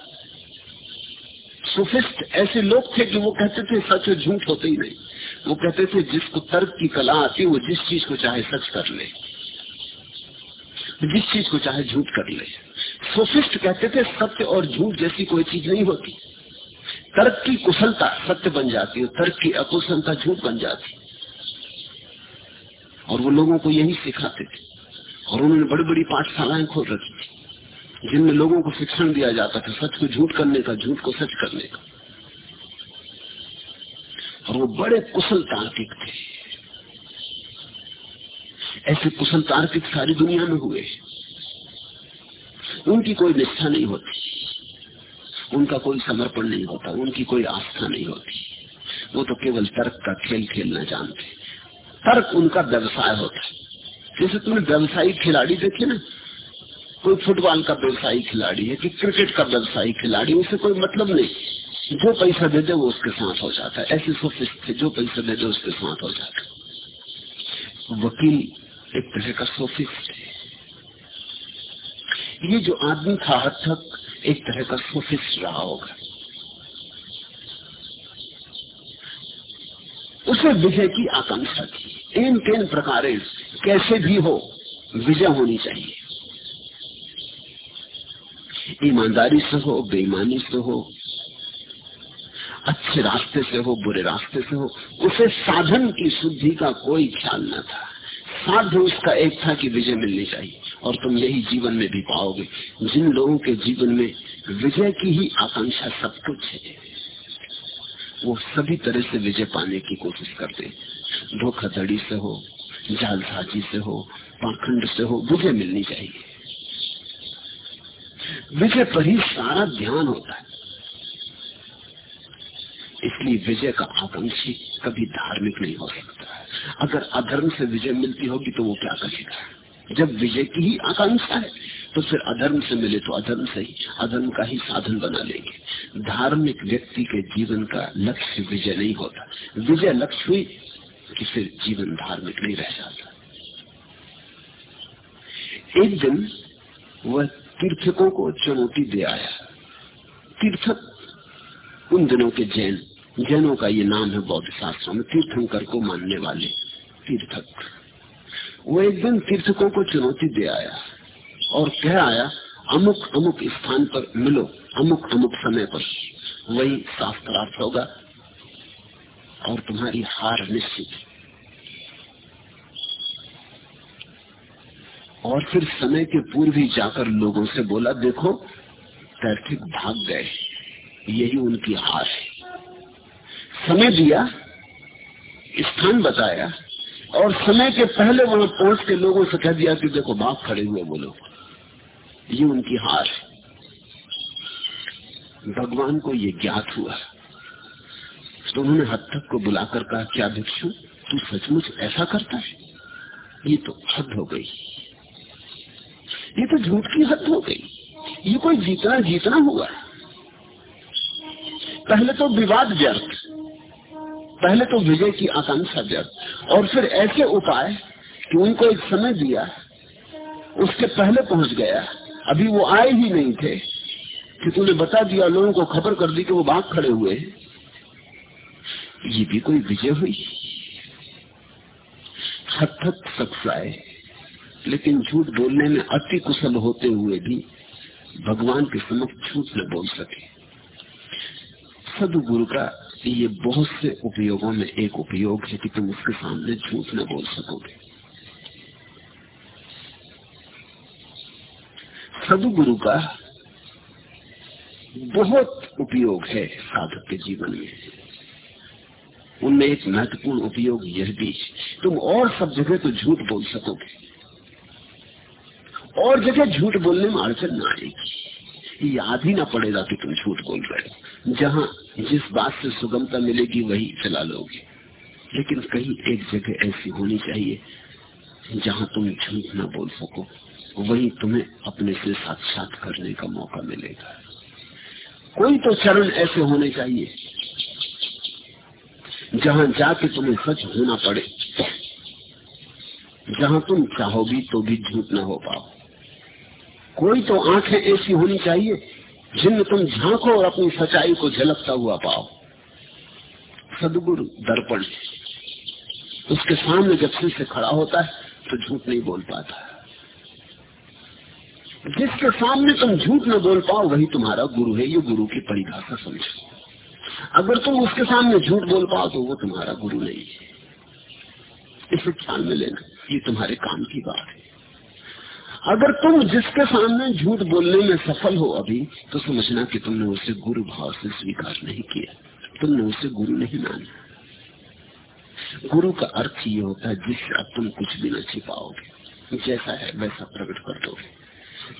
सोफिस्ट ऐसे लोग थे कि वो कहते थे, सच और झूठ होते ही नहीं। वो कहते थे जिसको तर्क की कला आती वो जिस चीज़ को चाहे सच कर ले। जिस चीज़ को चाहे झूठ कर ले। सोफिस्ट कहते थे, सत्य और झूठ जैसी कोई चीज़ नहीं होती। तर्क की कुशलता सत्य बन जाती है, तर्क की अकुशलता झूठ बन जाती। और वो लोगों को यही सिखाते थे। और उन्होंने बड़ी बड़ी पाठशालाएँ खोल रखी थी। जिनमें लोगों को शिक्षण दिया जाता था, सच को झूठ करने का, झूठ को सच करने का। और वो बड़े कुशल तार्किक थे। ऐसे कुशल तार्किक सारी दुनिया में हुए। उनकी कोई निष्ठा नहीं होती। उनका कोई समर्पण नहीं होता, उनकी कोई आस्था नहीं होती। वो तो केवल तर्क का खेल खेलना जानते। तर्क उनका व्यवसाय होता। जैसे तुमने व्यवसायी खिलाड़ी देखे ना कोई फुटबॉल का व्यवसायी खिलाड़ी है कि क्रिकेट का व्यवसायी खिलाड़ी, उसे कोई मतलब नहीं। जो पैसा दे दे, वो उसके साथ हो जाता है। ऐसे सोफिस्ट थे जो पैसा दे दे, उसके साथ हो जाता है। वकील एक तरह का सोफिस्ट है। ये जो आदमी था हद तक एक तरह का सोफिस्ट रहा होगा। उसे विजय की आकांक्षा थी। इन तीन प्रकार कैसे भी हो, विजय होनी चाहिए। ईमानदारी से हो, बेईमानी से हो, अच्छे रास्ते से हो, बुरे रास्ते से हो, उसे साधन की शुद्धि का कोई ख्याल न था। साध्य उसका एक था कि विजय मिलनी चाहिए, और तुम यही जीवन में भी पाओगे। जिन लोगों के जीवन में विजय की ही आकांक्षा सब कुछ है, वो सभी तरह से विजय पाने की कोशिश करते धोखाधड़ी से हो, जालसाजी से हो, पाखंड से हो, विजय मिलनी चाहिए। विजय पर ही सारा ध्यान होता है। इसलिए विजय का आकांक्षी कभी धार्मिक नहीं हो सकता अगर अधर्म से विजय मिलती होगी तो वो क्या करेगा? जब विजय की ही आकांक्षा है तो फिर अधर्म से मिले तो अधर्म से ही, अधर्म का ही साधन बना लेंगे। धार्मिक व्यक्ति के जीवन का लक्ष्य विजय नहीं होता। विजय लक्ष्य हुई कि फिर जीवन धार्मिक नहीं रह जाता। एक दिन वह तीर्थकों को चुनौती दे आया। तीर्थक, उन दिनों के जैन, जैनों का ये नाम है बौद्ध शास्त्रों में तीर्थंकर को मानने वाले तीर्थक। वो एक दिन तीर्थकों को चुनौती दे आया और कह आया, अमुक अमुक स्थान पर मिलो, अमुक अमुक समय पर। वही शास्त्रार्थ होगा और तुम्हारी हार निश्चित है और फिर समय के पूर्व ही जाकर लोगों से बोला, देखो तैर्थिक भाग गए यही उनकी हार है। समय दिया, स्थान बताया, और समय के पहले वहाँ पहुँच के लोगों से कह दिया कि, देखो भाग खड़े हुए बोलो ये उनकी हार है। भगवान को ये ज्ञात हुआ। तो उन्होंने हद तक को बुलाकर कहा, क्या भिक्षु, तू सचमुच ऐसा करता है? ये तो हद हो गई। ये तो झूठ की हद हो गई। ये कोई जीतना जीतना हुआ पहले तो विवाद व्यर्थ, पहले तो विजय की आकांक्षा व्यर्थ, और फिर ऐसे उपाय कि उनको एक समय दिया, उसके पहले पहुँच गया। अभी वो आए ही नहीं थे, कि तूने बता दिया, लोगों को खबर कर दी कि वो भाग खड़े हुए ये भी कोई विजय हुई? हद तक सक्साए लेकिन झूठ बोलने में अति कुशल होते हुए भी भगवान के समक्ष झूठ न बोल सके। सदगुरु का ये बहुत से उपयोगों में एक उपयोग है कि तुम उसके सामने झूठ न बोल सकोगे। सदगुरु का बहुत उपयोग है साधक के जीवन में। उनमें एक महत्वपूर्ण उपयोग यह भी, तुम और सब जगह तो झूठ बोल सकोगे। और जगह झूठ बोलने में अड़चन ना आएगी। याद ही ना पड़ेगा कि तुम झूठ बोल रहे हो। जहाँ जिस बात से सुगमता मिलेगी, वही चला लोगे। लेकिन कहीं एक जगह ऐसी होनी चाहिए, जहाँ तुम झूठ ना बोल सको। वही तुम्हें अपने से साक्षात करने का मौका मिलेगा। कोई तो चरण ऐसे होने चाहिए, जहाँ जाके तुम्हें सच होना पड़े। जहाँ तुम चाहोगी तो भी झूठ ना हो पाओ। कोई तो आँखें ऐसी होनी चाहिए जिनमें तुम झांको और अपनी सच्चाई को झलकता हुआ पाओ। सदगुरु दर्पण उसके सामने जब सिर से खड़ा होता है तो झूठ नहीं बोल पाता। जिसके सामने तुम झूठ न बोल पाओ, वही तुम्हारा गुरु है। ये गुरु की परिभाषा समझो। अगर तुम उसके सामने झूठ बोल पाओ तो वो तुम्हारा गुरु नहीं है। इसे ख्याल में लेना। ये तुम्हारे काम की बात है। अगर तुम जिसके सामने झूठ बोलने में सफल हो अभी तो समझना कि तुमने उसे गुरु भाव से स्वीकार नहीं किया। तुमने उसे गुरु नहीं माना। गुरु का अर्थ ये होता है, जिससे अब तुम कुछ भी न छिपाओगे, जैसा है वैसा प्रकट कर दोगे।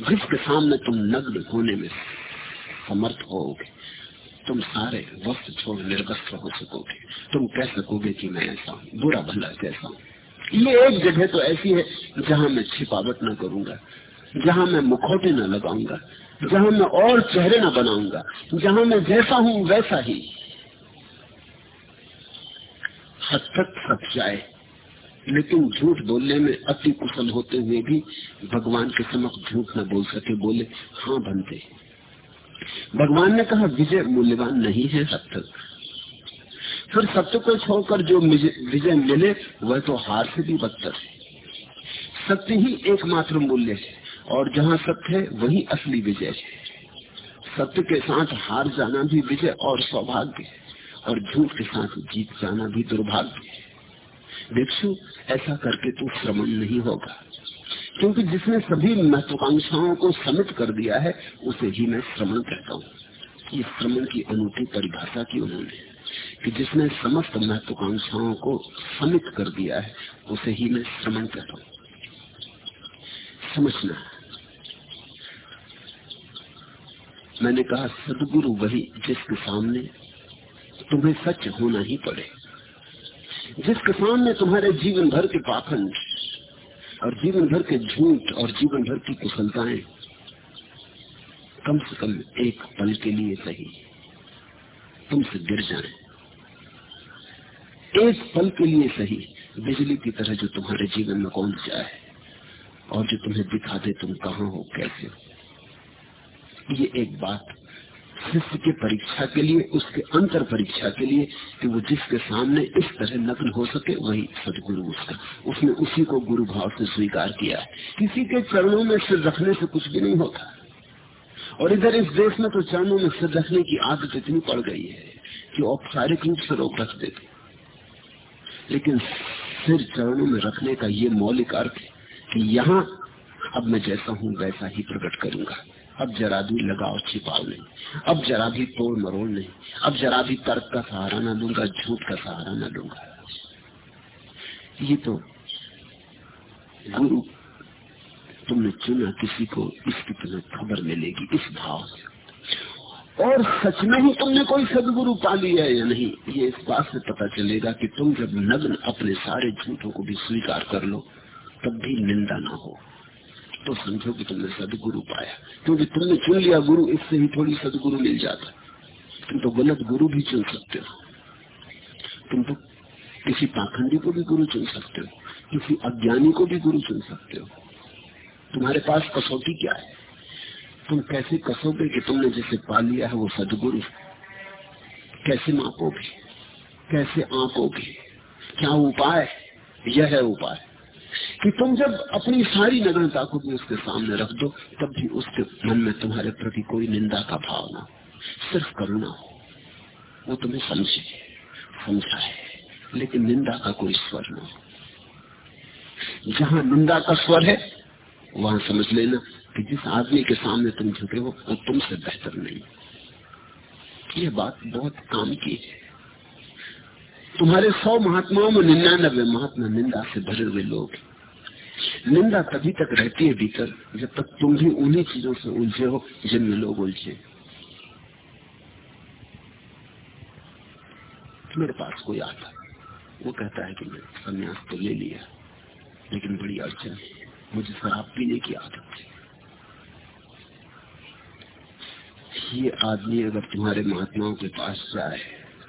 जिसके सामने तुम नग्न होने में समर्थ होगे, तुम सारे वस्त्र छोड़ निर्वस्त्र हो सकोगे। तुम कह सकोगे कि मैं ऐसा हूँ, बुरा भला कैसा हूँ। ये एक जगह तो ऐसी है जहाँ मैं छिपावट न करूँगा, जहाँ मैं मुखौटे न लगाऊँगा, जहाँ मैं और चेहरे न बनाऊँगा, जहाँ मैं जैसा हूँ वैसा ही। हद तक सब जाए, लेकिन झूठ बोलने में अति कुशल होते हुए भी भगवान के समक्ष झूठ न बोल सके, बोले हाँ बनते भगवान ने कहा, विजय मूल्यवान नहीं है सत्य फिर सत्य को छोड़कर जो विजय मिले, वह तो हार से भी बदतर है। सत्य ही एकमात्र मूल्य है, और जहाँ सत्य है, वही असली विजय है। सत्य के साथ हार जाना भी विजय और सौभाग्य है, और झूठ के साथ जीत जाना भी दुर्भाग्य है। भिक्षु, ऐसा करके तू श्रमण नहीं होगा, क्योंकि जिसने सभी महत्वाकांक्षाओं को समित कर दिया है, उसे ही मैं श्रमण कहता हूँ। ये श्रमण की अनूठी परिभाषा की उन्होंने। कि जिसने समस्त महत्वाकांक्षाओं को समित कर दिया है, उसे ही मैं श्रमण कहता हूँ। समझना मैंने कहा, सदगुरु वही जिसके सामने तुम्हें सच होना ही पड़े, जिसके सामने तुम्हारे जीवन भर के पाखंड और जीवन भर के झूठ और जीवन भर की कुशलताएँ कम से कम एक पल के लिए सही, तुमसे गिर जाए। एक पल के लिए सही। बिजली की तरह जो तुम्हारे जीवन में पहुँच जाए और जो तुम्हें दिखा दे तुम कहाँ हो, कैसे हो। ये एक बात शिष्य के परीक्षा के लिए, उसके अंतर परीक्षा के लिए कि वो जिसके सामने इस तरह नग्न हो सके, वही सदगुरु उसका। उसने उसी को गुरु भाव से स्वीकार किया। है किसी के चरणों में सिर रखने से कुछ भी नहीं होता। और इधर इस देश में तो चरणों में सिर रखने की आदत इतनी पड़ गई है कि औपचारिक रूप से लोग रख देते। लेकिन सिर चरणों में रखने का ये मौलिक अर्थ है कि यहाँ, अब मैं जैसा हूँ वैसा ही प्रकट करूँगा। अब जरा भी लगाव छिपाव नहीं। अब जरा भी तोड़ मरोड़ नहीं। अब जरा भी तर्क का सहारा ना लूँगा, झूठ का सहारा ना लूँगा। ये तो गुरु, तुमने चुना किसी को, इसकी तुम्हें खबर मिलेगी, इस भाव से। और सच में ही तुमने कोई सदगुरु पा लिया है या नहीं? ये इस बात से पता चलेगा कि तुम जब नग्न अपने सारे झूठों को भी स्वीकार कर लो, तब भी निंदा ना हो। तो समझो कि तुमने सदगुरु पाया। क्योंकि तुमने चुन लिया गुरु, इससे ही थोड़ी सदगुरु मिल जाता। तुम तो गलत गुरु भी चुन सकते हो। तुम तो किसी पाखंडी को भी गुरु चुन सकते हो। किसी अज्ञानी को भी गुरु चुन सकते हो। तुम्हारे पास कसौटी क्या है? तुम कैसे कसोगे कि तुमने जिसे पा लिया है वो सदगुरु कैसे मापोगे? कैसे आंकोगे? क्या उपाय यह है उपाय। कि तुम जब अपनी सारी नग्नता को भी उसके सामने रख दो, तब भी उसके मन में तुम्हारे प्रति कोई निंदा का भाव ना सिर्फ़ करुणा हो। वो तुम्हें समझे समझा है लेकिन निंदा का कोई स्वर ना हो। जहाँ निंदा का स्वर है, वहाँ समझ लेना। कि जिस आदमी के सामने तुम झुके हो, वो तुमसे बेहतर नहीं। ये बात बहुत काम की है। तुम्हारे सौ महात्माओं में निन्यानबे महात्मा निंदा से भरे हुए लोग निंदा तभी तक रहती है भीतर, जब तक तुम भी उन्हीं चीज़ों से उलझे हो, जिनमें लोग उलझे। मेरे पास कोई आता वो कहता है कि मैं संन्यास तो ले लिया, लेकिन बड़ी अड़चन है। मुझे शराब पीने की आदत है ये आदमी अगर तुम्हारे महात्माओं के पास जाए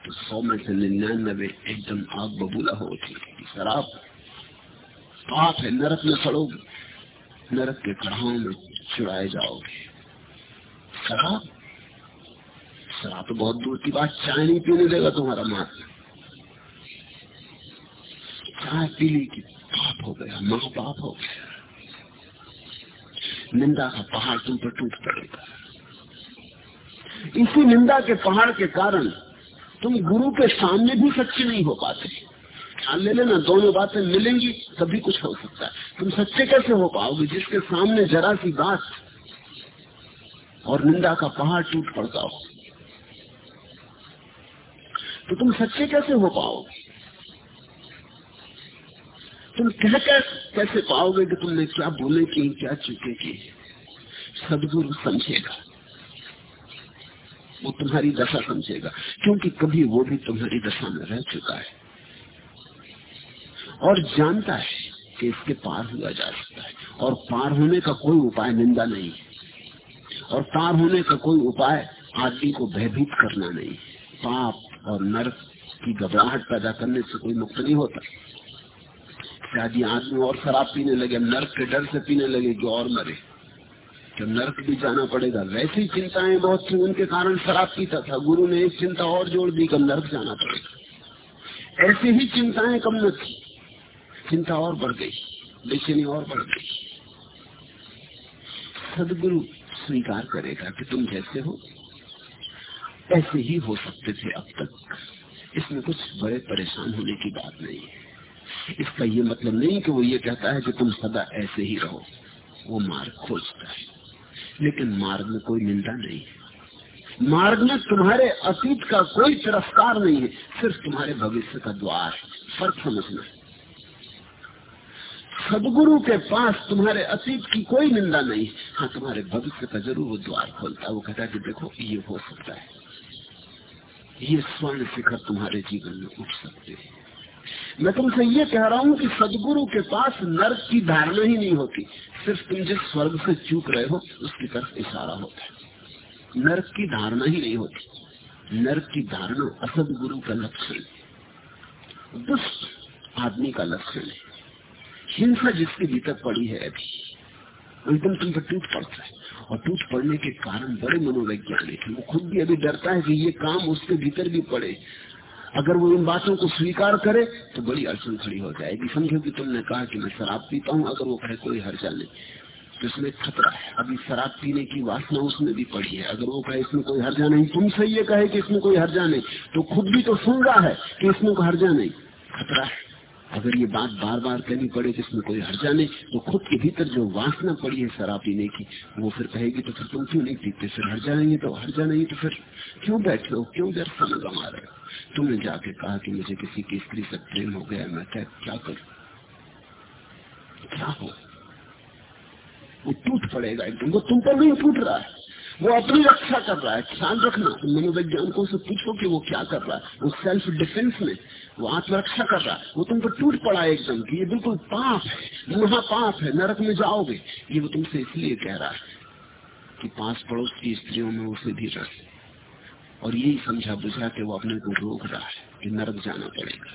तो सौ में से निन्यानबे एकदम आग बबूला हो उठी। शराब। पाप है, नरक में सड़ोगे नरक के कड़ाओं में चुराए जाओगे। शराब? शराब तो बहुत दूर की बात। चाय नहीं पीने देगा तुम्हारा महात्मा। चाय पी ली की पाप हो गया महा पाप हो गया। निंदा का पहाड़ तुम पर टूट पड़ेगा। इसी निंदा के पहाड़ के कारण तुम गुरु के सामने भी सच्चे नहीं हो पाते। ध्यान ले लेना, दोनों बातें मिलेंगी, तभी कुछ हो सकता है। तुम सच्चे कैसे हो पाओगे जिसके सामने जरा सी बात और निंदा का पहाड़ टूट पड़ता हो? तो तुम सच्चे कैसे हो पाओगे? तुम कह कैसे पाओगे कि तुमने क्या बोले की, क्या चुके की? सदगुरु समझेगा। वो तुम्हारी दशा समझेगा, क्योंकि कभी वो भी तुम्हारी दशा में रह चुका है। और जानता है कि इसके पार हुआ जा सकता है, और पार होने का कोई उपाय निंदा नहीं और पार होने का कोई उपाय आदमी को भयभीत करना नहीं पाप और नरक की घबराहट पैदा करने से कोई मुक्त नहीं होता। शायद ये आदमी और शराब पीने लगे, नर्क के डर से पीने लगे कि और मरे। जब नर्क भी जाना पड़ेगा, वैसी चिंताएँ बहुत थी, उनके कारण शराब पीता था। गुरु ने एक चिंता और जोड़ दी कब नर्क जाना पड़ेगा। ऐसी ही चिंताएँ कम न थी। चिंता और बढ़ गई, बेचैनी और बढ़ गई। सदगुरु स्वीकार करेगा कि तुम जैसे हो, ऐसे ही हो सकते थे अब तक। इसमें कुछ बड़े परेशान होने की बात नहीं है। इसका ये मतलब नहीं कि वो ये कहता है कि तुम सदा ऐसे ही रहो। वो मार्ग खोजता है। लेकिन मार्ग में कोई निंदा नहीं। है मार्ग में तुम्हारे अतीत का कोई तिरस्कार नहीं है, सिर्फ़ तुम्हारे भविष्य का द्वार। फ़र्क समझना। सदगुरु के पास तुम्हारे अतीत की कोई निंदा नहीं। हाँ तुम्हारे भविष्य का ज़रूर वो द्वार खोलता है। वो कहता है कि देखो, ये हो सकता है। ये स्वर्ण शिखर तुम्हारे जीवन में उठ सकते हैं। मैं तुमसे ये कह रहा हूँ कि सदगुरु के पास नर्क की धारणा ही नहीं होती। सिर्फ़ तुम जिस स्वर्ग से चूक रहे हो, उसकी तरफ़ इशारा होता है। नर्क की धारणा ही नहीं होती। नर्क की धारणा असद गुरु का लक्षण दुष्ट आदमी का लक्षण है। हिंसा जिसके भीतर पड़ी है अभी एकदम तुम पर टूट पड़ता है। और टूट पड़ने के कारण बड़े मनोवैज्ञानिक वो खुद भी अभी डरता है कि ये काम उसके भीतर भी पड़े। अगर वो इन बातों को स्वीकार करे तो बड़ी अड़चन खड़ी हो जाएगी। समझो कि तुमने कहा कि मैं शराब पीता हूँ, अगर वो कहे कोई हर्जा नहीं। तो इसमें खतरा है। अभी शराब पीने की वासना उसमें भी पड़ी है। अगर वो कहे, इसमें कोई हर्जा नहीं तुमसे ये कहे कि इसमें कोई हर्जा नहीं तो खुद भी तो सुन रहा है कि इसमें कोई हर्जा नहीं। खतरा है। अगर ये बात बार बार कहनी पड़े कि इसमें कोई हर्जा नहीं तो खुद के भीतर जो वासना पड़ी है शराब पीने की, वो फिर कहेगी तो फिर तुम क्यों नहीं पीते? फिर हर्जा नहीं है तो हर्जा नहीं तो फिर क्यों बैठे हो? क्यों देर समय रहे हो? तुमने जाके कहा कि मुझे किसी की स्त्री से प्रेम हो गया, मैं क्या क्या करूँ? क्या हो? वो टूट पड़ेगा एकदम वो तुम पर नहीं टूट रहा है। वो अपनी रक्षा कर रहा है। ख्याल रखना, मनोवैज्ञानिकों से पूछो कि वो क्या कर रहा है। वो सेल्फ डिफेंस में, वो आत्मरक्षा कर रहा है। वो तुम पर टूट पड़ा है एकदम कि ये बिल्कुल पाप है। महापाप है। नरक में जाओगे। ये वो तुमसे इसलिए कह रहा है कि पास पड़ोस की स्त्रियों में उसे भी रस और यही समझा बुझा के वो अपने को रोक रहा है कि नरक जाना पड़ेगा।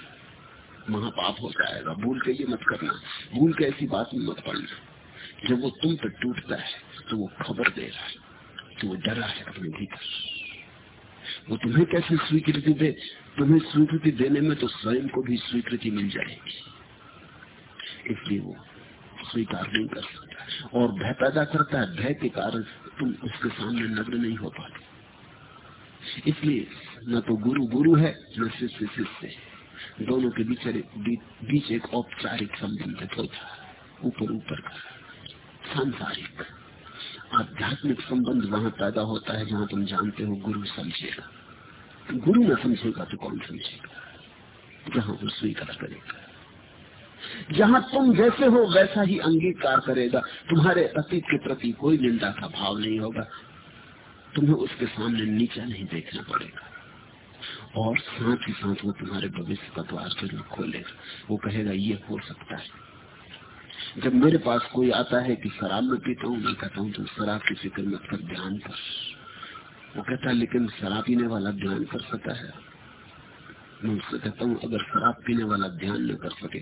महापाप हो जाएगा भूल के ये मत करना। भूल के ऐसी बात में मत पड़ना। जब वो तुम पर टूटता है तो वो खबर दे रहा है कि वो डरा है अपने भीतर। वो तुम्हें कैसे स्वीकृति दे? तुम्हें स्वीकृति देने में तो स्वयं को भी स्वीकृति मिल जाएगी। इसलिए वो स्वीकार नहीं कर सकता। और भय पैदा करता है, भय के कारण तुम उसके सामने नग्न नहीं हो पाते। इसलिए न तो गुरु गुरु है, न शिष्य शिष्य है। दोनों के बीच बीच एक औपचारिक संबंध होता ऊपर ऊपर का। सांसारिक, आध्यात्मिक संबंध वहाँ पैदा होता है जहाँ तुम जानते हो गुरु समझेगा। गुरु न समझेगा तो कौन समझेगा? जहाँ वो स्वीकार करेगा। जहाँ तुम जैसे हो वैसा ही अंगीकार करेगा। तुम्हारे अतीत के प्रति कोई निंदा का भाव नहीं होगा। तुम्हें उसके सामने नीचा नहीं देखना पड़ेगा। और साथ ही साथ वो तुम्हारे भविष्य का द्वार ज़रूर खोलेगा। वो कहेगा, ये हो सकता है। जब मेरे पास कोई आता है कि शराब में पीता हूँ, मैं कहता हूँ, तुम शराब की फ़िक्र मत कर, ध्यान कर। वो कहता है, लेकिन शराब पीने वाला ध्यान कर सकता है? मैं उससे कहता हूँ, अगर शराब पीने वाला ध्यान न कर सके,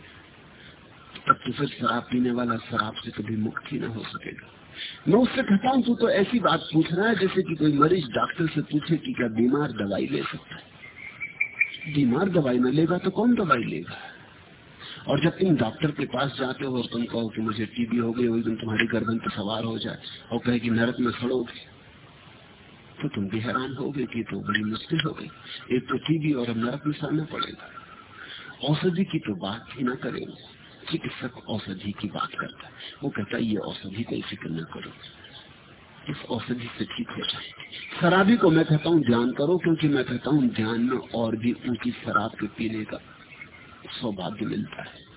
तब तो फिर शराब पीने वाला शराब से कभी मुक्ति न हो सकेगा। मैं उससे हूँ, तू तो ऐसी बात पूछ रहा है जैसे कि कोई मरीज़ डॉक्टर से पूछे कि क्या बीमार दवाई ले सकता है। बीमार दवाई न लेगा तो कौन दवाई लेगा? और जब तुम डॉक्टर के पास जाते हो और तुम कहो कि मुझे टीबी हो गई एक दिन तुम्हारी गर्दन पर सवार हो जाए और कहे कि नरक में सड़ोगे तो तुम भी हैरान हो गए कि तो बड़ी मुश्किल हो गई। एक तो टीबी और अब नरक में सड़ना पड़ेगा। औषधि की तो बात ही ना करेंगे। चिकित्सक औषधि की बात करता है। वो कहता है, ये औषधि कोई फ़िक्र न करो। इस औषधि से ठीक हो जाए शराबी को मैं कहता हूँ, ध्यान करो, क्योंकि मैं कहता हूँ, ध्यान में और भी ऊँची शराब के पीने का सौभाग्य मिलता है।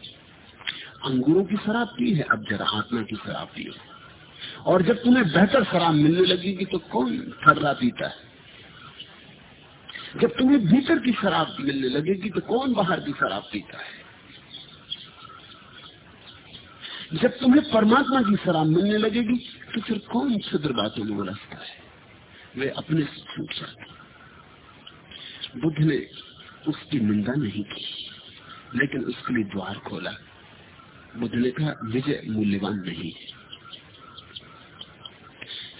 अंगूरों की शराब पी है, अब जरा आत्मा की शराब पियो। और जब तुम्हें बेहतर शराब मिलने लगेगी तो कौन थर्रा पीता है? जब तुम्हें भीतर की शराब मिलने लगेगी तो कौन बाहर की शराब पीता है? जब तुम्हें परमात्मा की शराब मिलने लगेगी तो फिर कौन क्षुद्र बातों में उलझता है? वे अपने से छूट जाते बुद्ध ने उसकी निंदा नहीं की, लेकिन उसके लिए द्वार खोला। बुद्ध ने कहा, विजय मूल्यवान नहीं है।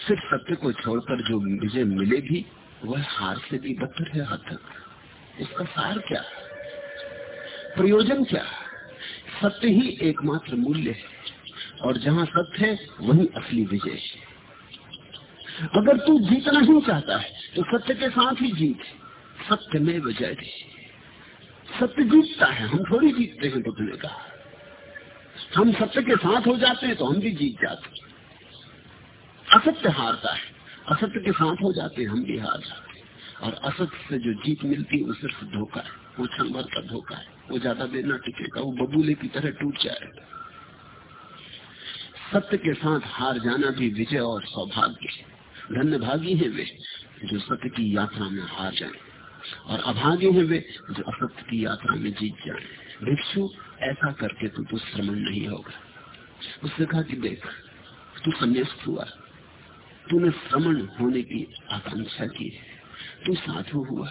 सिर्फ़ सत्य को छोड़कर जो विजय मिलेगी, वह हार से भी बदतर है हद तक। इसका सार क्या? प्रयोजन क्या? सत्य ही एकमात्र मूल्य है। और जहाँ सत्य है, वही असली विजय है। अगर तू जीतना ही चाहता है तो सत्य के साथ ही जीत सत्य में विजय दे सत्य जीतता है, हम थोड़ी जीतते हैं बुद्ध ने कहा हम सत्य के साथ हो जाते हैं तो हम भी जीत जाते असत्य हारता है, असत्य के साथ हो जाते हैं, हम भी हार जाते हैं। और असत्य से जो जीत मिलती है, वो सिर्फ़ धोखा है, वो क्षण भर का धोखा है, वो ज़्यादा देर न टिकेगा, वो बबूले की तरह टूट जाएगा। सत्य के साथ हार जाना भी विजय और सौभाग्य है। धन्य भागी है वे, जो सत्य की यात्रा में हार जाए। और अभागे हैं वे, जो असत्य की यात्रा में जीत जाए। भिक्षु, ऐसा करके तू श्रमण नहीं होगा। उसने कहा कि देख, तू संन्यास्त हुआ। तूने श्रमण होने की आकांक्षा की है। तू साधु हुआ।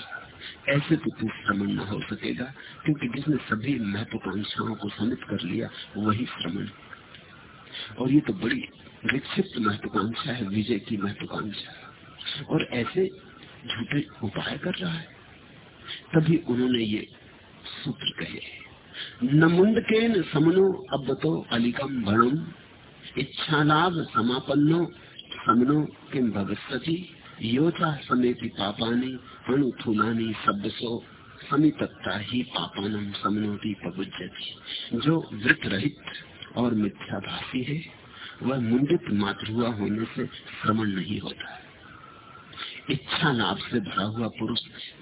ऐसे तो तू श्रमण न हो सकेगा, क्योंकि जिसने सभी महत्वाकांक्षाओं को समित कर लिया, वही श्रमण। और ये तो बड़ी विक्षिप्त महत्वाकांक्षा है, विजय की महत्वाकांक्षा। और ऐसे झूठे उपाय कर रहा है। तभी उन्होंने ये सूत्र कहे, न मुंड के न समनो अब तो अलिकम भणम इच्छा लाभ समापन्नो समनो किम भगवती योचा समेति पापानी अणुथूलानी शब्दसो समितत्ता ही पापानम समनोति पबुजती जो वृत रहित और मिथ्याभाषी है, वह मुंडित मात्र हुआ होने से श्रमण नहीं होता। इच्छा लाभ से भरा हुआ पुरुष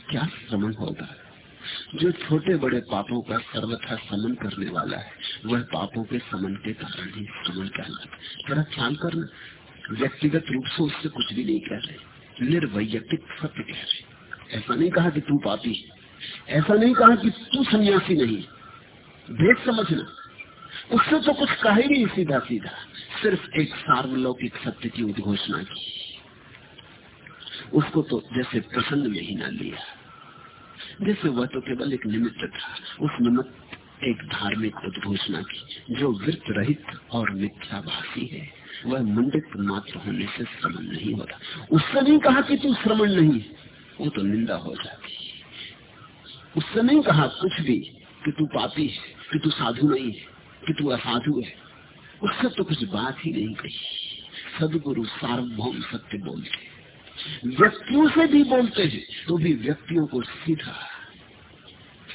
क्या श्रमण होगा? जो छोटे बड़े पापों का सर्वथा समन करने वाला है, वह पापों के समन के कारण ही श्रमण कहलाता जरा ख्याल करना, व्यक्तिगत रूप से उससे कुछ भी नहीं कह रहे, निर्वैयक्तिक सत्य कह रहे। ऐसा नहीं कहा कि तू पापी ऐसा नहीं कहा कि तू सन्यासी नहीं भेद समझना। उससे तो कुछ कहा ही नहीं सीधा सीधा। सिर्फ़ एक सार्वलौकिक सत्य की उद्घोषणा की। उसको तो जैसे प्रसन्न में ही ना लिया। जैसे वह तो केवल एक निमित्त था। उस निमित्त एक धार्मिक उद्घोषणा की, जो वृत्त रहित और मिथ्याभाषी है। वह मंडित मात्र होने से श्रमण नहीं होता। उससे नहीं कहा कि तू श्रमण नहीं वो तो निंदा हो जाती उससे नहीं कहा कुछ भी कि तू पापी है, कि तू साधु नहीं है। कि तू असाधु है। उससे तो कुछ बात ही नहीं कही। सदगुरु सार्वभौम सत्य बोलते व्यक्तियों से भी बोलते हैं तो भी व्यक्तियों को सीधा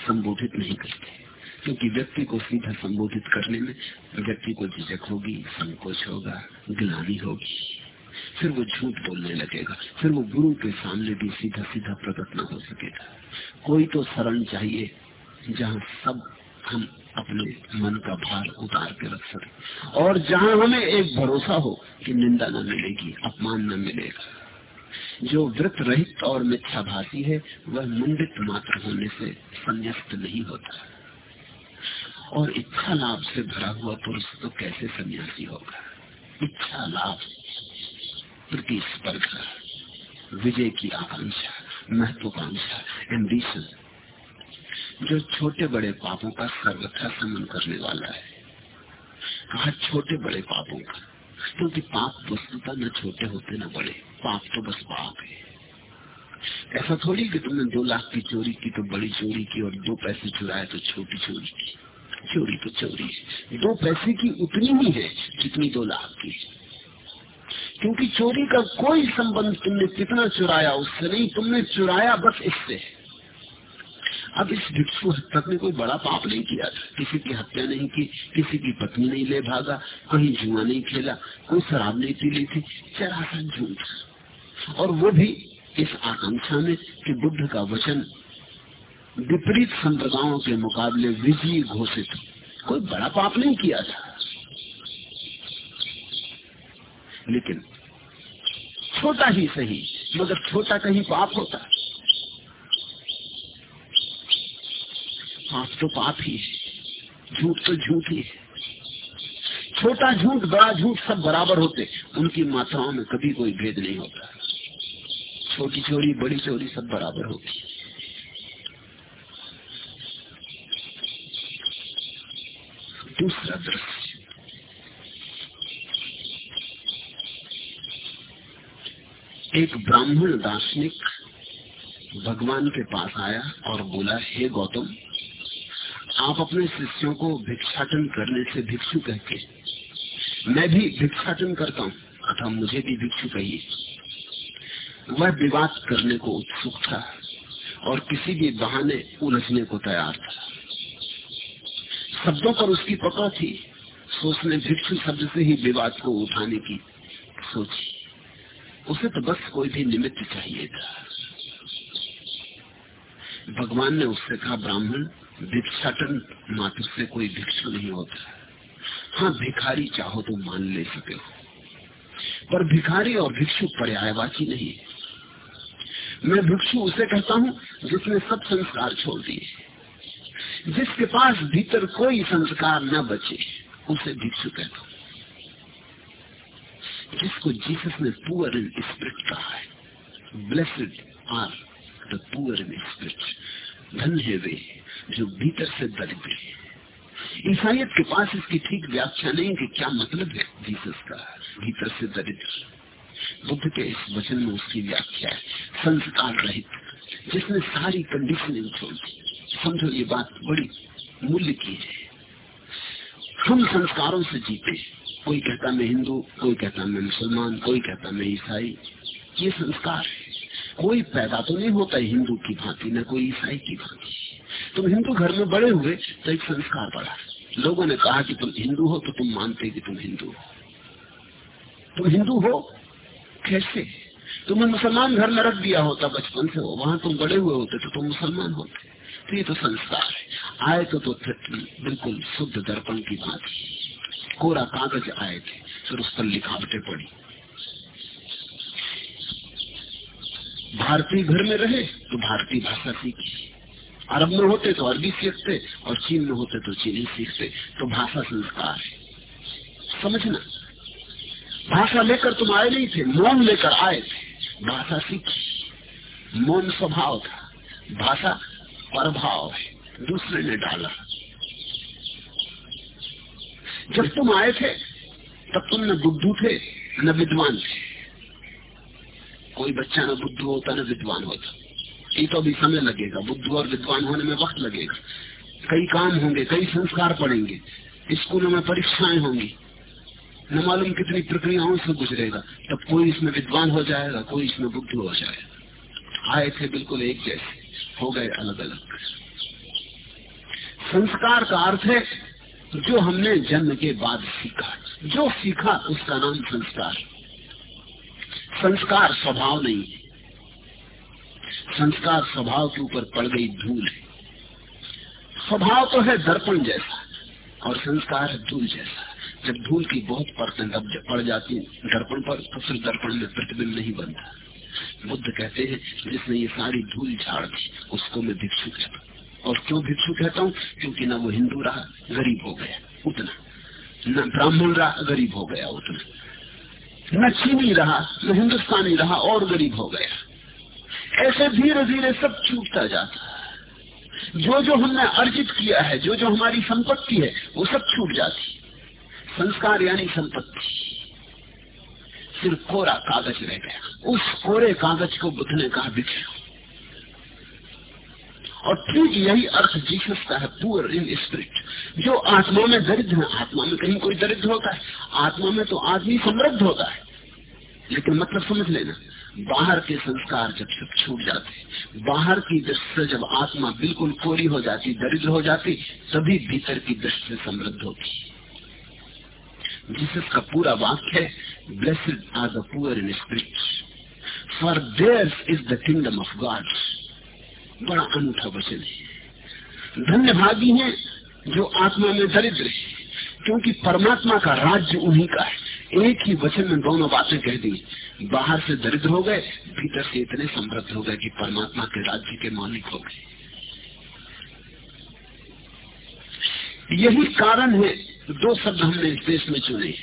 संबोधित नहीं करते। क्योंकि व्यक्ति को सीधा संबोधित करने में व्यक्ति को झिझक होगी, संकोच होगा, ग्लानी होगी। फिर वो झूठ बोलने लगेगा। फिर वो गुरु के सामने भी सीधा सीधा प्रकट न हो सकेगा। कोई तो शरण चाहिए जहाँ सब हम अपने मन का भार उतार के रख सके। और जहाँ हमें एक भरोसा हो कि निंदा न मिलेगी अपमान न मिलेगा जो व्रत रहित और मिथ्याभाषी है वह मुंडित मात्र होने से संन्यास्त नहीं होता। और इच्छा लाभ से भरा हुआ पुरुष तो कैसे सन्यासी होगा? इच्छा लाभ प्रतिस्पर्धा विजय की आकांक्षा महत्वाकांक्षा एम्बिशन जो छोटे बड़े पापों का सर्वथा समन करने वाला है। कहा छोटे बड़े पापों का? क्योंकि पाप वस्तुता न छोटे होते न बड़े। पाप तो बस पाप है। ऐसा थोड़ी कि तुमने दो लाख की चोरी की तो बड़ी चोरी की, और दो पैसे चुराए तो छोटी चोरी की। चोरी तो चोरी है। दो पैसे की उतनी ही है जितनी दो लाख की। क्योंकि चोरी का कोई संबंध तुमने कितना चुराया, उससे नहीं, तुमने चुराया बस इससे। अब इस भिक्षु हत्या ने कोई बड़ा पाप नहीं किया। किसी की हत्या नहीं की, किसी की पत्नी नहीं ले भागा, कहीं जुआ नहीं खेला, कोई शराब नहीं पी ली थी चरा झूठ और वो भी इस आकांक्षा में कि बुद्ध का वचन विपरीत संप्रदायों के मुकाबले विजयी घोषित कोई बड़ा पाप नहीं किया था। लेकिन छोटा ही सही, मगर छोटा कहीं पाप होता। पाप तो पाप ही है। झूठ तो झूठ ही है। छोटा झूठ, बड़ा झूठ सब बराबर होते, उनकी मात्राओं में कभी कोई भेद नहीं होता। छोटी चोरी, बड़ी चोरी सब बराबर होती दूसरा दृश्य। एक ब्राह्मण दार्शनिक भगवान के पास आया और बोला, हे गौतम आप अपने शिष्यों को भिक्षाटन करने से भिक्षु कहते मैं भी भिक्षाटन करता हूँ, अतः मुझे भी भिक्षु कहिए। वह विवाद करने को उत्सुक था और किसी भी बहाने उलझने को तैयार था। शब्दों पर उसकी पकड़ थी सो उसने भिक्षु शब्द से ही विवाद को उठाने की सोची। उसे तो बस कोई भी निमित्त चाहिए था। भगवान ने उससे कहा, ब्राह्मण भिक्षाटन मात्र से कोई भिक्षु नहीं होता हाँ। भिखारी चाहो तो मान ले सके। हो पर भिखारी और भिक्षु पर्यायवाची नहीं है। मैं भिक्षु उसे कहता हूँ, जिसने सब संस्कार छोड़ दिए। जिसके पास भीतर कोई संस्कार न बचे, उसे भिक्षु कहता हूँ। जिसको जीसस ने पुअर इन स्पिरिट कहा है। Blessed are the poor in spirit. धन है वे। जो भीतर से दरिद्र है। ईसाइयत के पास इसकी ठीक व्याख्या नहीं कि क्या मतलब है जीसस का भीतर से दरिद्र। बुद्ध के इस वचन में उसकी व्याख्या है, संस्कार रहित। जिसने सारी कंडीशनिंग छोड़ दी। समझो ये बात बड़ी मूल्य की है। हम संस्कारों से जीते कोई कहता मैं हिंदू, कोई कहता मैं मुसलमान, कोई कहता मैं ईसाई। ये संस्कार है। कोई पैदा तो नहीं होता हिंदू की भांति, न कोई ईसाई की भांति। तुम हिंदू घर में बड़े हुए तो एक संस्कार पड़ा लोगों ने कहा कि तुम हिंदू हो तो तुम मानते कि तुम हिंदू हो। तुम हिंदू हो? कैसे? तुम्हें मुसलमान घर में रख दिया होता बचपन से हो वहाँ तुम बड़े हुए होते तो तुम मुसलमान होते। तो ये तो संस्कार है। आए तो, तो बिल्कुल शुद्ध दर्पण की भांति कोरा कागज़ आए थे फिर उस पर लिखावटें पड़ी। भारतीय घर में रहे तो भारतीय भाषा सीखी। अरब में होते तो अरबी सीखते और चीन में होते तो चीनी सीखते। तो भाषा संस्कार है। समझना। भाषा लेकर तुम आए नहीं थे, मौन लेकर आए थे। भाषा सीखी। मौन स्वभाव था। भाषा प्रभाव है। दूसरे ने डाला। जब तुम आए थे, तब तुम न बुद्धू थे, न विद्वान थे। कोई बच्चा न बुद्धू होता, न विद्वान होता। ये तो अभी समय लगेगा, बुद्ध और विद्वान होने में वक्त लगेगा। कई काम होंगे, कई संस्कार पड़ेंगे, स्कूलों में परीक्षाएँ होंगी। न मालूम कितनी प्रक्रियाओं से गुजरेगा, तब कोई इसमें विद्वान हो जाएगा, कोई इसमें बुद्ध हो जाएगा। आए थे बिल्कुल एक जैसे, हो गए अलग अलग संस्कार का अर्थ है, जो हमने जन्म के बाद सीखा, जो सीखा उसका नाम संस्कार। संस्कार स्वभाव नहीं है संस्कार स्वभाव के ऊपर पड़ गई धूल है। स्वभाव तो है दर्पण जैसा और संस्कार है धूल जैसा। जब धूल की बहुत अब जब पड़ जाती दर्पण पर तो फिर दर्पण में प्रतिबिंब नहीं बनता। बुद्ध कहते हैं, जिसने ये सारी धूल झाड़ दी, उसको मैं भिक्षु कहता और क्यों भिक्षु कहता हूँ? क्योंकि ना वो हिंदू रहा, गरीब हो गया, उतना। न ब्राह्मण रहा, गरीब हो गया, उतना। न चीनी रहा, न हिंदुस्तानी रहा, और गरीब हो गया। ऐसे धीरे धीरे सब छूटता जाता है। जो जो हमने अर्जित किया है, जो जो हमारी संपत्ति है, वो सब छूट जाती संस्कार यानी संपत्ति। सिर्फ़ कोरा कागज़ रह गया। उस कोरे कागज़ को बुद्ध ने कहा बिखरो और ठीक यही अर्थ जीसस का है पुअर इन स्पिरिट जो आत्मा में दरिद्र है, आत्मा में कहीं कोई दरिद्र होता है। आत्मा में तो आदमी समृद्ध होता है। लेकिन मतलब समझ लेना। बाहर के संस्कार जब सब छूट जाते बाहर की दृष्टि से जब आत्मा बिल्कुल कोरी हो जाती, दरिद्र हो जाती, तभी भीतर की दृष्टि समृद्ध होती जीसस का पूरा वाक्य है blessed are the poor in spirit for there is the kingdom of God बड़ा अनूठा वचन है। धन्य भागी हैं जो आत्मा में दरिद्र है, क्योंकि परमात्मा का राज्य उन्हीं का है। एक ही वचन में दोनों बातें कह दी। बाहर से दरिद्र हो गए, भीतर से इतने समृद्ध हो गए कि परमात्मा के राज्य के मालिक हो गए। यही कारण है, दो शब्द हमने इस देश में चुने।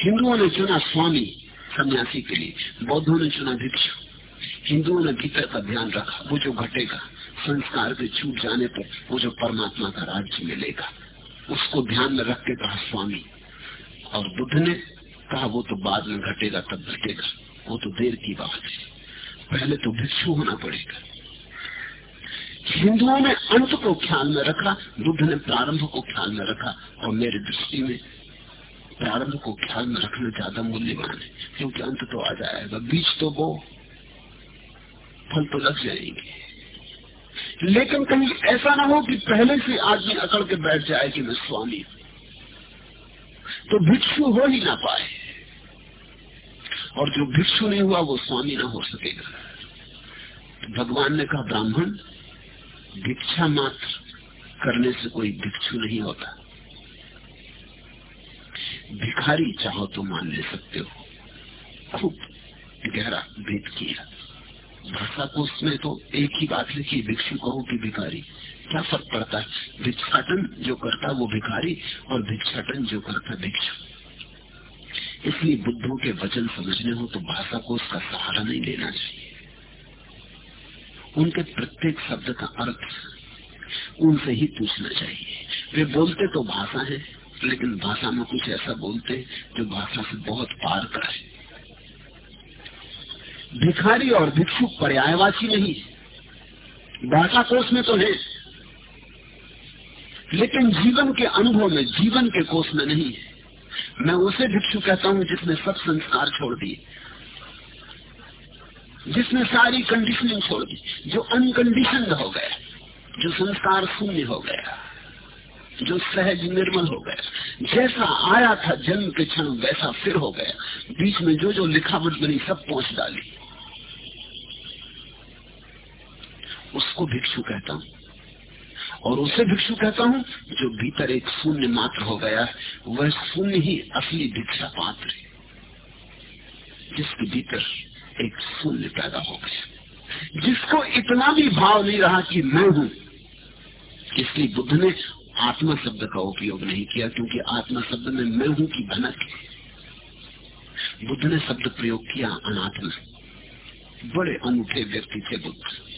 हिंदुओं ने चुना स्वामी सन्यासी के लिए, बौद्धों ने चुना भिक्षु। हिंदुओं ने भीतर का ध्यान रखा, वो जो घटेगा, संस्कार के छूट जाने पर वो जो परमात्मा का राज्य मिलेगा, उसको ध्यान में रख के कहा स्वामी। और बुद्ध ने कहा, वो तो बाद में घटेगा, तब घटेगा। वो तो देर की बात है। पहले तो भिक्षु होना पड़ेगा। हिंदुओं ने अंत को ख्याल में रखा, बुद्ध ने प्रारंभ को ख्याल में रखा, और मेरी दृष्टि में प्रारंभ को ख्याल में रखना ज़्यादा मूल्यवान है, क्योंकि अंत तो आ जाएगा। बीज तो वो फल तो लग जाएँगे। लेकिन कहीं ऐसा ना हो कि पहले से आदमी अकड़ के बैठ जाए कि मैं स्वामी तो भिक्षु हो ही ना पाए। और जो भिक्षु नहीं हुआ, वो स्वामी ना हो सकेगा। तो भगवान ने कहा, ब्राह्मण, भिक्षा मात्र करने से कोई भिक्षु नहीं होता। भिखारी चाहो तो मान ले सकते हो। खूब गहरा भेद किया। भाषा को उसमें तो एक ही बात लिखी, भिक्षु कहो कि भिखारी। क्या फ़र्क पड़ता है। भिक्षाटन जो करता है वो भिखारी और भिक्षाटन जो करता भिक्षु। इसलिए बुद्धों के वचन समझने हो तो भाषा को उसका सहारा नहीं लेना चाहिए। उनके प्रत्येक शब्द का अर्थ उनसे ही पूछना चाहिए। वे बोलते तो भाषा है, लेकिन भाषा में कुछ ऐसा बोलते जो भाषा से बहुत पार का है भिखारी और भिक्षु पर्यायवाची नहीं। भाषा कोष में तो है। लेकिन जीवन के अनुभव में, जीवन के कोष में नहीं है। मैं उसे भिक्षु कहता हूँ जिसने सब संस्कार छोड़ दिए। जिसने सारी कंडीशनिंग छोड़ दी, जो अनकंडीशन हो गया जो संस्कार शून्य हो गया, जो सहज निर्मल हो गया। जैसा आया था जन्म के क्षण, वैसा फिर हो गया। बीच में जो जो लिखावट बनी, सब पहुँच डाली। उसको भिक्षु कहता हूँ और उसे भिक्षु कहता हूँ, जो भीतर एक शून्य मात्र हो गया, वह शून्य ही असली भिक्षा पात्र है, जिसके भीतर एक शून्य पैदा हो गया। जिसको इतना भी भाव नहीं रहा कि मैं हूँ, इसलिए बुद्ध ने आत्मा शब्द का उपयोग नहीं किया, क्योंकि आत्मा शब्द में मैं हूँ की भनक बुद्ध ने शब्द प्रयोग किया अनात्मा। बड़े अनूठे व्यक्ति थे बुद्ध।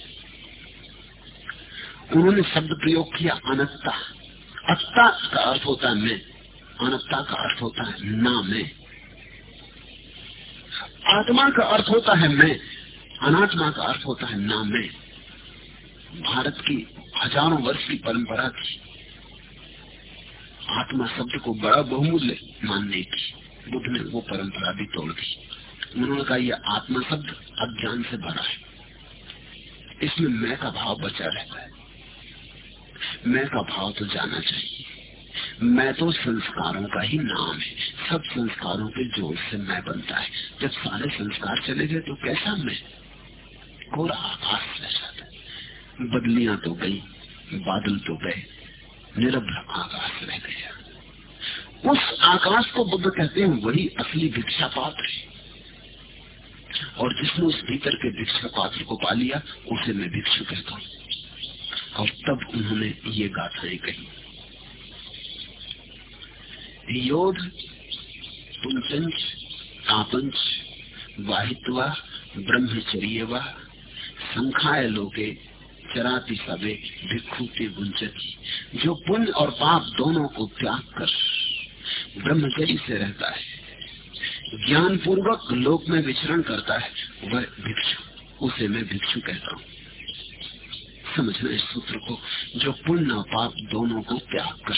उन्होंने शब्द प्रयोग किया, अनत्ता। अत्ता का अर्थ होता है मैं। अनत्ता का अर्थ होता है ना मैं। आत्मा का अर्थ होता है मैं। अनात्मा का अर्थ होता है ना मैं। भारत की हज़ारों वर्ष की परंपरा थी। आत्मा शब्द को बड़ा बहुमूल्य मानने की, बुद्ध ने वो परंपरा भी तोड़ दी। उन्होंने कहा यह आत्मा शब्द अज्ञान से भरा है। इसमें मैं का भाव बचा रहता है। मैं का भाव तो जाना चाहिए। मैं तो संस्कारों का ही नाम है। सब संस्कारों के ज़ोर से मैं बनता है। जब सारे संस्कार चले गए तो कैसा मैं? कोरा आकाश रह जाता बदलियाँ तो गई, बादल तो गए, निरभ्र आकाश रह गया। उस आकाश को बुद्ध कहते हैं वही असली भिक्षा पात्र है। और जिसने उस भीतर के भिक्षा पात्र को पा लिया, उसे मैं भिक्षु कहता हूँ। और तब उन्होंने ये गाथाएँ कही। योध पुंचंच तापंच, वाहित्वा ब्रह्मचर्य व संखाय लोके, चराती सबे भिक्षुते गुंजती जो पुण्य और पाप दोनों को त्याग कर ब्रह्मचर्य से रहता है। ज्ञान पूर्वक लोक में विचरण करता है, वह भिक्षु, उसे मैं भिक्षु कहता हूँ। समझना इस सूत्र को, जो पुण्य और पाप दोनों को त्याग कर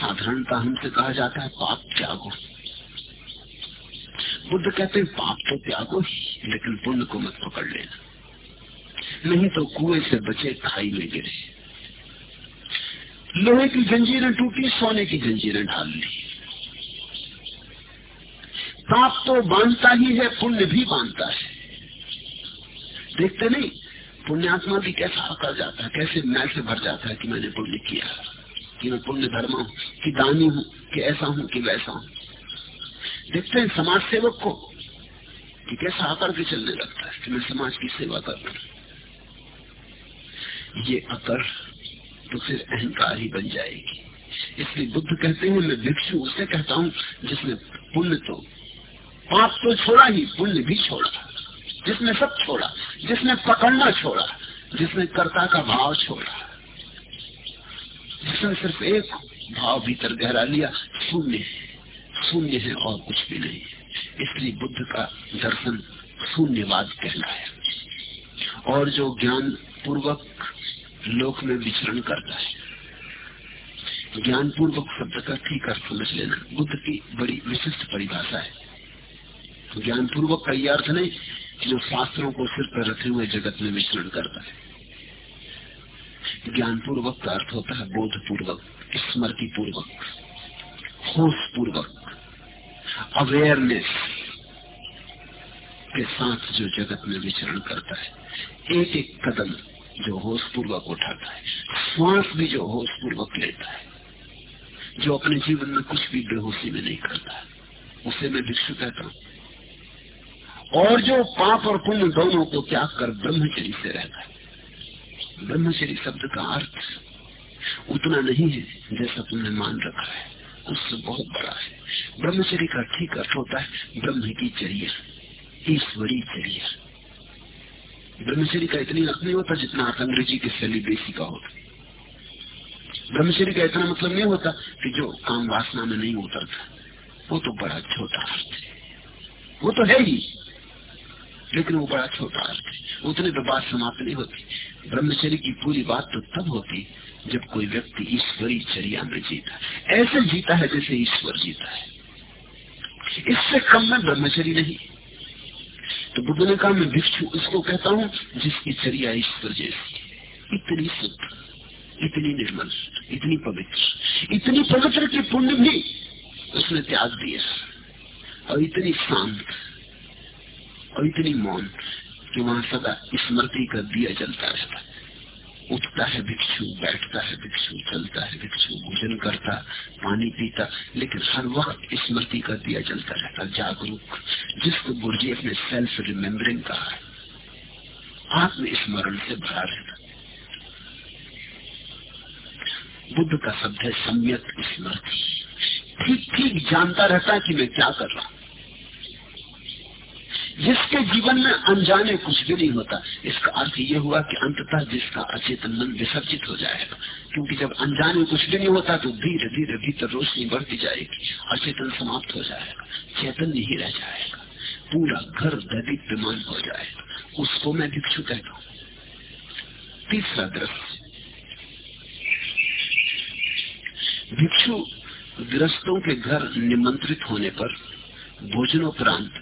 साधारणता हमसे कहा जाता है, पाप त्यागो। बुद्ध कहते हैं, पाप तो त्यागो ही, लेकिन पुण्य को मत पकड़ लेना। नहीं तो कुएँ से बचे खाई में गिरे। लोहे की जंजीरें टूटी, सोने की जंजीरें ढाल ली। पाप तो बांधता ही है, पुण्य भी बांधता है। देखते नहीं। पुण्यात्मा भी कैसा आकर जाता है, कैसे मैं से भर जाता है कि मैंने पुण्य किया कि मैं पुण्य धर्म हूँ, कि दानी हूँ, कि ऐसा हूँ, कि वैसा हूँ। देखते हैं समाज सेवक को कि कैसा आकर के चलने लगता है कि मैं समाज की सेवा कर रहा ये अकर तो फिर अहंकार ही बन जाएगी। इसलिए बुद्ध कहते हैं, मैं भिक्षु उसे कहता हूँ जिसने पुण्य तो पाप तो छोड़ा ही, पुण्य भी छोड़ा। जिसने सब छोड़ा, जिसने पकड़ना छोड़ा, जिसने कर्ता का भाव छोड़ा, जिसने सिर्फ़ एक भाव भीतर गहरा लिया, शून्य है शून्य है और कुछ भी नहीं। इसलिए बुद्ध का दर्शन शून्यवाद कहलाया। और जो ज्ञान पूर्वक लोक में विचरण करता है, ज्ञान पूर्वक शब्द का ठीक अर्थ समझ लेना बुद्ध की बड़ी विशिष्ट परिभाषा है। ज्ञान पूर्वक का यह अर्थ नहीं जो शास्त्रों को सिर पर रखे हुए जगत में विचरण करता है। ज्ञान पूर्वक का अर्थ होता है बोध पूर्वक स्मृति पूर्वक होश पूर्वक अवेयरनेस के साथ जो जगत में विचरण करता है। एक एक कदम जो होश पूर्वक उठाता है, श्वास भी जो होश पूर्वक लेता है, जो अपने जीवन में कुछ भी बेहोशी में नहीं करता उसे मैं भिक्षु कहता हूँ। और जो पाप और पुण्य दोनों को त्याग कर ब्रह्मचरी से रहता है। ब्रह्मचरी शब्द का अर्थ उतना नहीं है जैसा तुमने मान रखा है। उससे बहुत बड़ा है। ब्रह्मचरी का ठीक अर्थ होता है ब्रह्म की चर्या ईश्वरी चर्या। ब्रह्मचरी का इतनी अर्थ नहीं होता जितना अर्थ अंग्रेज़ी के सेलिब्रेसी का होता ब्रह्मचरी का इतना मतलब नहीं होता कि जो काम वासना में नहीं उतरता, वो तो बड़ा छोटा अर्थ है। वो तो है ही। लेकिन वो बड़ा छोटा अर्थ है उतने तो बात समाप्त नहीं होती। ब्रह्मचर्य की पूरी बात तो तब होती जब कोई व्यक्ति ईश्वरी चर्या में जीता। ऐसे जीता है जैसे ईश्वर जीता है। इससे कम में ब्रह्मचरी नहीं। तो बुद्ध ने कहा मैं भिक्षु उसको कहता हूँ, जिसकी चर्या ईश्वर जैसी इतनी शुद्ध, इतनी निर्मल, इतनी पवित्र इतनी पवित्र की पुण्य भी उसने त्याग दिया। और इतनी शांत इतनी मौन कि वहाँ सदा स्मृति का दिया जलता रहता है। उठता है भिक्षु, बैठता है भिक्षु, चलता है भिक्षु, भोजन करता, पानी पीता, लेकिन हर वक्त स्मृति का दिया जलता रहता, जागरूक। जिसको गुरुजी अपने सेल्फ रिमेम्बरिंग कहा है, आत्मस्मरण से भरा रहता। बुद्ध का शब्द है सम्यक स्मृति। ठीक ठीक जानता रहता है कि मैं क्या कर रहा हूँ। जिसके जीवन में अनजाने कुछ भी नहीं होता। इसका अर्थ ये हुआ कि अंततः जिसका अचेतन मन विसर्जित हो जाएगा, क्योंकि जब अनजाने कुछ भी नहीं होता तो धीरे धीरे भीतर रोशनी बढ़ती जाएगी, अचेतन समाप्त हो जाएगा चैतन्य ही रह जाएगा, पूरा घर दैविकमान हो जाएगा। उसको मैं भिक्षु कहता हूँ। तीसरा दृश्य। भिक्षु ग्रस्तों के घर निमंत्रित होने पर भोजनोपरांत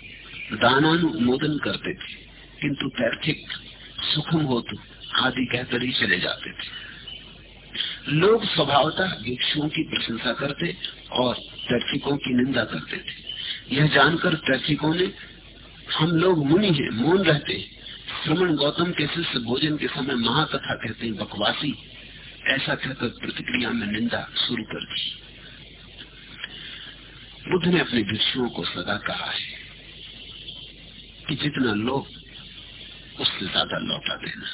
दानानुमोदन करते थे। किंतु तैर्थिक सुखम हो तो आदि कहकर ही चले जाते थे। लोग स्वभावतः भिक्षुओं की प्रशंसा करते और तैर्थिकों की निंदा करते थे। यह जानकर तैर्थिकों ने, हम लोग मुनि हैं, मौन रहते श्रमण गौतम के शिष्य भोजन के समय महाकथा कहते हैं, बकवासी। ऐसा कहकर प्रतिक्रिया में निंदा शुरू कर दी। बुद्ध ने अपने भिक्षुओं को सदा कहा है कि जितना लो उससे ज़्यादा लौटा देना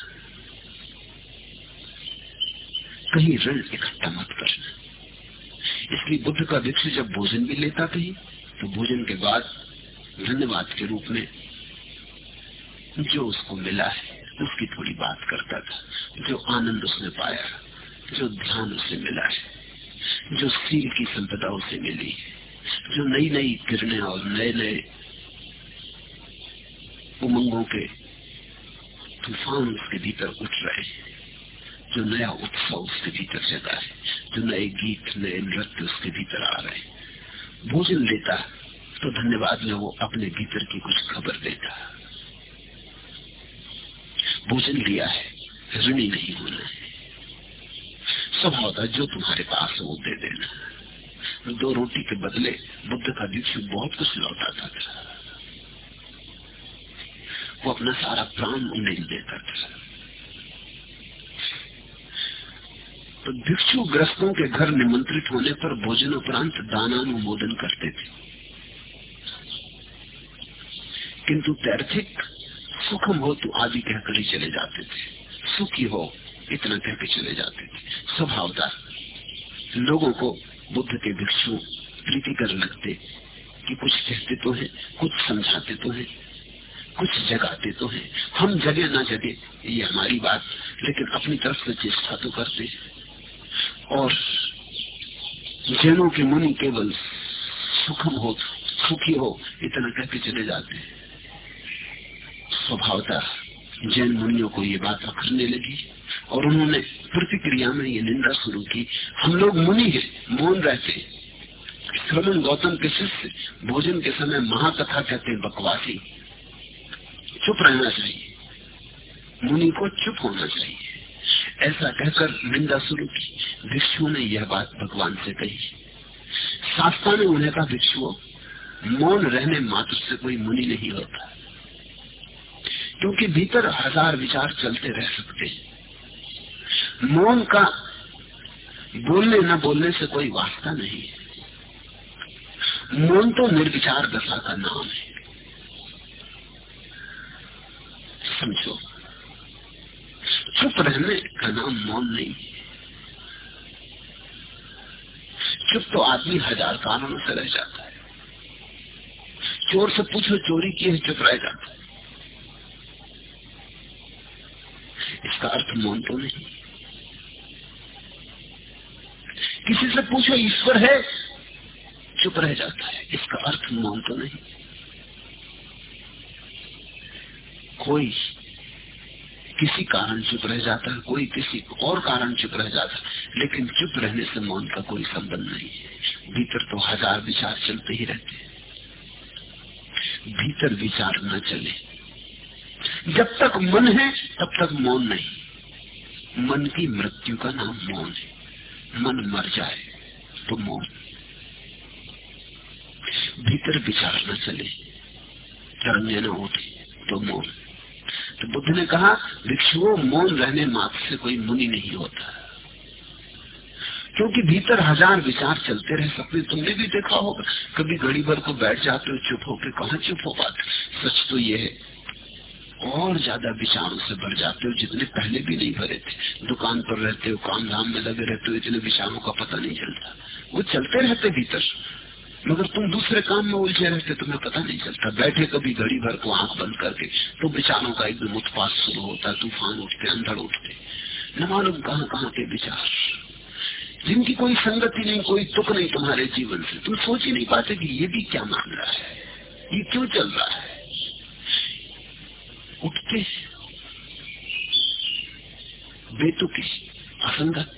कहीं ऋण इकट्ठा मत करना। इसलिए बुद्ध का भिक्षु जब भोजन भी लेता कहीं तो भोजन के बाद धन्यवाद के रूप में जो उसको मिला है, उसकी थोड़ी बात करता था। जो आनंद उसने पाया, जो ध्यान उसे मिला है, जो सील की संपदा उसे मिली, जो नई नई किरणें और नए नए उमंगों के तूफ़ान उसके भीतर उठ रहे हैं जो नया उत्सव उसके भीतर जगा है जो नए गीत नए नृत्य उसके भीतर आ रहे हैं भोजन लेता तो धन्यवाद में वो अपने भीतर की कुछ खबर देता भोजन लिया है ऋणी नहीं होना है स्वभाव था जो तुम्हारे पास है वो दे देना दो रोटी के बदले बुद्ध का भिक्षु बहुत कुछ लौटाता था वो अपना सारा प्राण उन्हें देता था। तो भिक्षु ग्रस्तों के घर निमंत्रित होने पर भोजन उपरांत दानानुमोदन करते थे। किंतु तैर्थिक सुखम हो तो आदि कहकर ही चले जाते थे। सुखी हो, इतना कह के चले जाते थे। स्वभावता लोगों को बुद्ध के भिक्षु प्रीति कर लगते कि कुछ कहते तो है, कुछ समझाते तो है। कुछ जगाते तो है। हम जगे ना जगे, ये हमारी बात। लेकिन अपनी तरफ़ से चेष्टा तो करते और जैनों के मुनि केवल सुखम हो, सुखी हो, इतना कह के चले जाते हैं। स्वभावता जैन मुनियों को ये बात अखरने लगी और उन्होंने प्रतिक्रिया में ये निंदा शुरू की। हम लोग मुनि हैं, मौन रहते श्रमण गौतम के शिष्य, भोजन के समय महाकथा कहते बकवासी। चुप रहना चाहिए। मुनि को चुप होना चाहिए। ऐसा कहकर निंदा शुरू की। भिक्षु ने यह बात भगवान से कही। शास्त्रा ने उन्हें कहा, भिक्षुओं, मौन रहने मात्र से कोई मुनि नहीं होता। क्योंकि भीतर हज़ार विचार चलते रह सकते हैं। मौन का बोलने न बोलने से कोई वास्ता नहीं है। मौन तो निर्विचार दशा का नाम है। समझो। चुप रहने का नाम मौन नहीं। चुप तो आदमी हज़ार कारणों से रह जाता है। चोर से पूछो, चोरी की है, चुप रह जाता है। इसका अर्थ मौन तो नहीं। किसी से पूछो, ईश्वर है, चुप रह जाता है। इसका अर्थ मौन तो नहीं। कोई किसी कारण चुप रह जाता है कोई किसी और कारण चुप रह जाता है लेकिन चुप रहने से मौन का कोई संबंध नहीं है। भीतर तो हज़ार विचार चलते ही रहते हैं। भीतर विचार न चले। जब तक मन है, तब तक मौन नहीं। मन की मृत्यु का नाम मौन है। मन मर जाए तो मौन। भीतर विचार न चले। तरंगे न उठे तो मौन। तो बुद्ध ने कहा, भिक्षुओं, मौन रहने मात्र से कोई मुनि नहीं होता। क्योंकि भीतर हज़ार विचार चलते रहे, सपने तुमने भी देखा होगा। कभी घड़ी भर को बैठ जाते हो, चुप होकर कहा चुप हो पाते सच तो ये है, और ज़्यादा विचारों से भर जाते हो जितने पहले भी नहीं भरे थे। दुकान पर रहते हो, काम धाम में लगे रहते हो, इतने विचारों का पता नहीं चलता। वो चलते रहते भीतर। मगर तुम दूसरे काम में उलझे रहते, तुम्हें पता नहीं चलता। बैठे कभी घड़ी भर को आँख बंद करके तो विचारों का एकदम उत्पाद शुरू होता, तूफ़ान उठते, अंधड़ उठते। न मालूम कहाँ कहाँ के विचार। जिनकी कोई संगति नहीं, कोई तुक नहीं तुम्हारे जीवन से। तुम सोच ही नहीं पाते कि ये भी क्या रहा है। ये क्यों चल रहा है? उठते, बेतुकी, असंगत।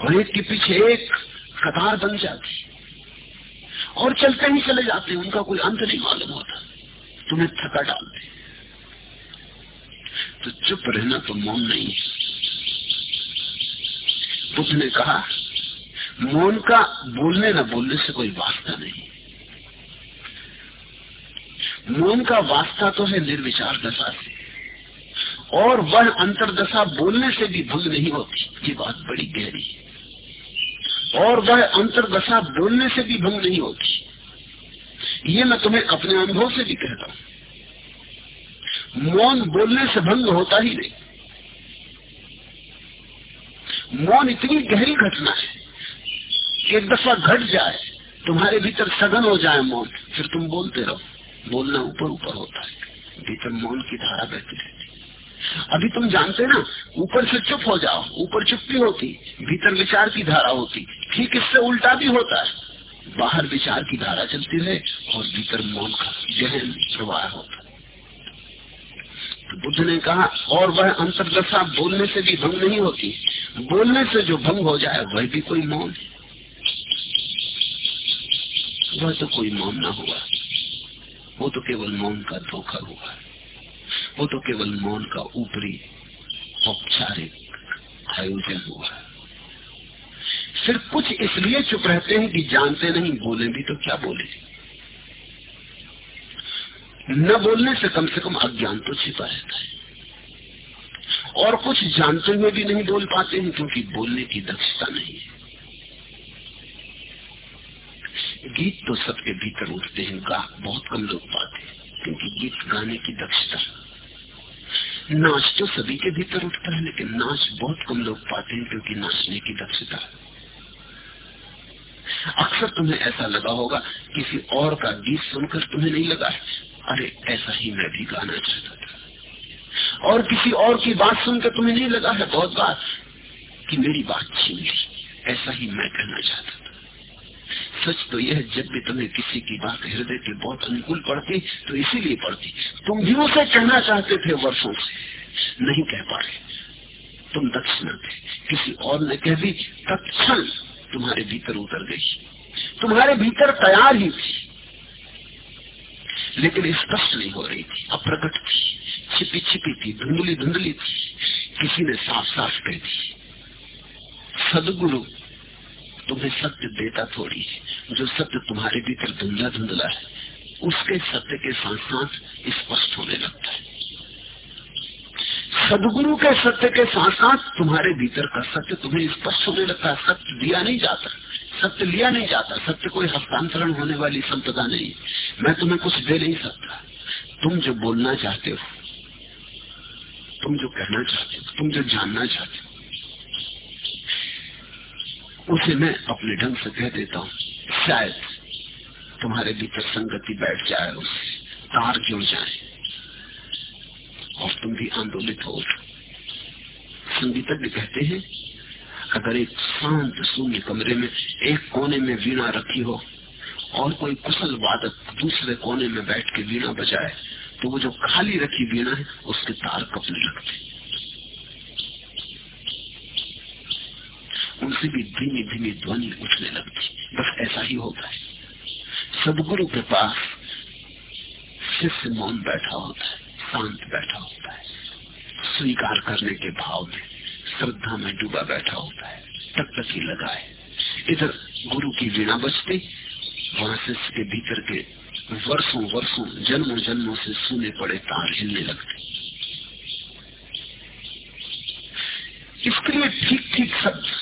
और एक के पीछे एक कतार बन जाती। और चलते ही चले जाते हैं, उनका कोई अंत नहीं मालूम होता। तुम्हें थका डालते तो चुप रहना तो मौन नहीं है। बुद्ध ने कहा, मौन का बोलने न बोलने से कोई वास्ता नहीं। मौन का वास्ता तो है निर्विचार दशा से। और वह अंतरदशा बोलने से भी भंग नहीं होती, ये बात बड़ी गहरी है। और वह अंतरदशा बोलने से भी भंग नहीं होती। ये मैं तुम्हें अपने अनुभव से भी कहता हूँ। मौन बोलने से भंग होता ही नहीं। मौन इतनी गहरी घटना है कि एक दफ़ा घट जाए, तुम्हारे भीतर सघन हो जाए मौन, फिर तुम बोलते रहो। बोलना ऊपर ऊपर होता है, भीतर मौन की धारा बहती रहती अभी तुम जानते ना, ऊपर से चुप हो जाओ, ऊपर चुप्पी होती, भीतर विचार की धारा होती, ठीक इससे उल्टा भी होता है। बाहर विचार की धारा चलती है और भीतर मौन का गहन प्रवाह होता। तो बुद्ध ने कहा, और वह अंतरदशा बोलने से भी भंग नहीं होती। बोलने से जो भंग हो जाए, वह भी कोई मौन। वह तो कोई मौन ना हुआ। वो तो केवल मौन का धोखा हुआ। वो तो केवल मौन का ऊपरी औपचारिक आयोजन हुआ। फिर कुछ इसलिए चुप रहते हैं कि जानते नहीं, बोले भी तो क्या बोले? न बोलने से कम से कम अज्ञान तो छिपा रहता है। और कुछ जानते हुए भी नहीं बोल पाते हैं क्योंकि बोलने की दक्षता नहीं है। गीत तो सबके भीतर उठते हैं गा बहुत कम लोग पाते हैं, क्योंकि गीत गाने की दक्षता नाच तो सभी के भीतर उठता है, लेकिन नाच बहुत कम लोग पाते हैं क्योंकि नाचने की दक्षता अक्सर तुम्हें ऐसा लगा होगा, किसी और का गीत सुनकर तुम्हें नहीं लगा है। अरे, ऐसा ही मैं भी गाना चाहता था। और किसी और की बात सुनकर तुम्हें नहीं लगा है, बहुत बार कि मेरी बात छीन ली। ऐसा ही मैं कहना चाहता था। सच तो यह जब भी तुम्हें किसी की बात हृदय के बहुत अनुकूल पड़ती तो इसीलिए पड़ती। तुम भी उसे कहना चाहते थे वर्षों से। नहीं कह पा रहे तुम दक्षिणा थे। किसी और ने कह दी, तत्क्षण तुम्हारे भीतर उतर गई। तुम्हारे भीतर तैयार ही थी। लेकिन स्पष्ट नहीं हो रही थी। अप्रकट थी। छिपी छिपी थी। धुंधली धुंधली थी। किसी ने साफ़ साफ़ कह दी, सदगुरु तुम्हें सत्य देता थोड़ी है। जो सत्य तुम्हारे भीतर धुंधला धुंधला है, उसके सत्य के साथ साथ स्पष्ट होने लगता है। सदगुरु के सत्य के साथ साथ तुम्हारे भीतर का सत्य तुम्हें स्पष्ट होने लगता है। सत्य दिया नहीं जाता। सत्य लिया नहीं जाता। सत्य कोई हस्तांतरण होने वाली संपदा नहीं। मैं तुम्हें कुछ दे नहीं सकता। तुम जो बोलना चाहते हो, तुम जो कहना चाहते हो, तुम जो जानना चाहते हो उसे मैं अपने ढंग से कह देता हूँ, शायद तुम्हारे भीतर संगति बैठ जाए उससे तार जुड़ जाए? और तुम भी आंदोलित हो संगीतज्ञ कहते हैं, अगर एक शांत शून्य कमरे में एक कोने में वीणा रखी हो, और कोई कुशल वादक दूसरे कोने में बैठ के वीणा बजाए तो वो जो खाली रखी वीणा है, उसके तार कपने लगते उनसे भी धीमी धीमी ध्वनि उठने लगती बस ऐसा ही होता है सदगुरु के पास शिष्य मौन बैठा होता है शांत बैठा होता है स्वीकार करने के भाव में श्रद्धा में डूबा बैठा होता है तक तक ही इधर गुरु की वीणा बजती वहाँ शिष्य के भीतर के वर्षों वर्षों जन्मों जन्मों से सुने पड़े तार हिलने लगते इसके लिए ठीक ठीक शब्द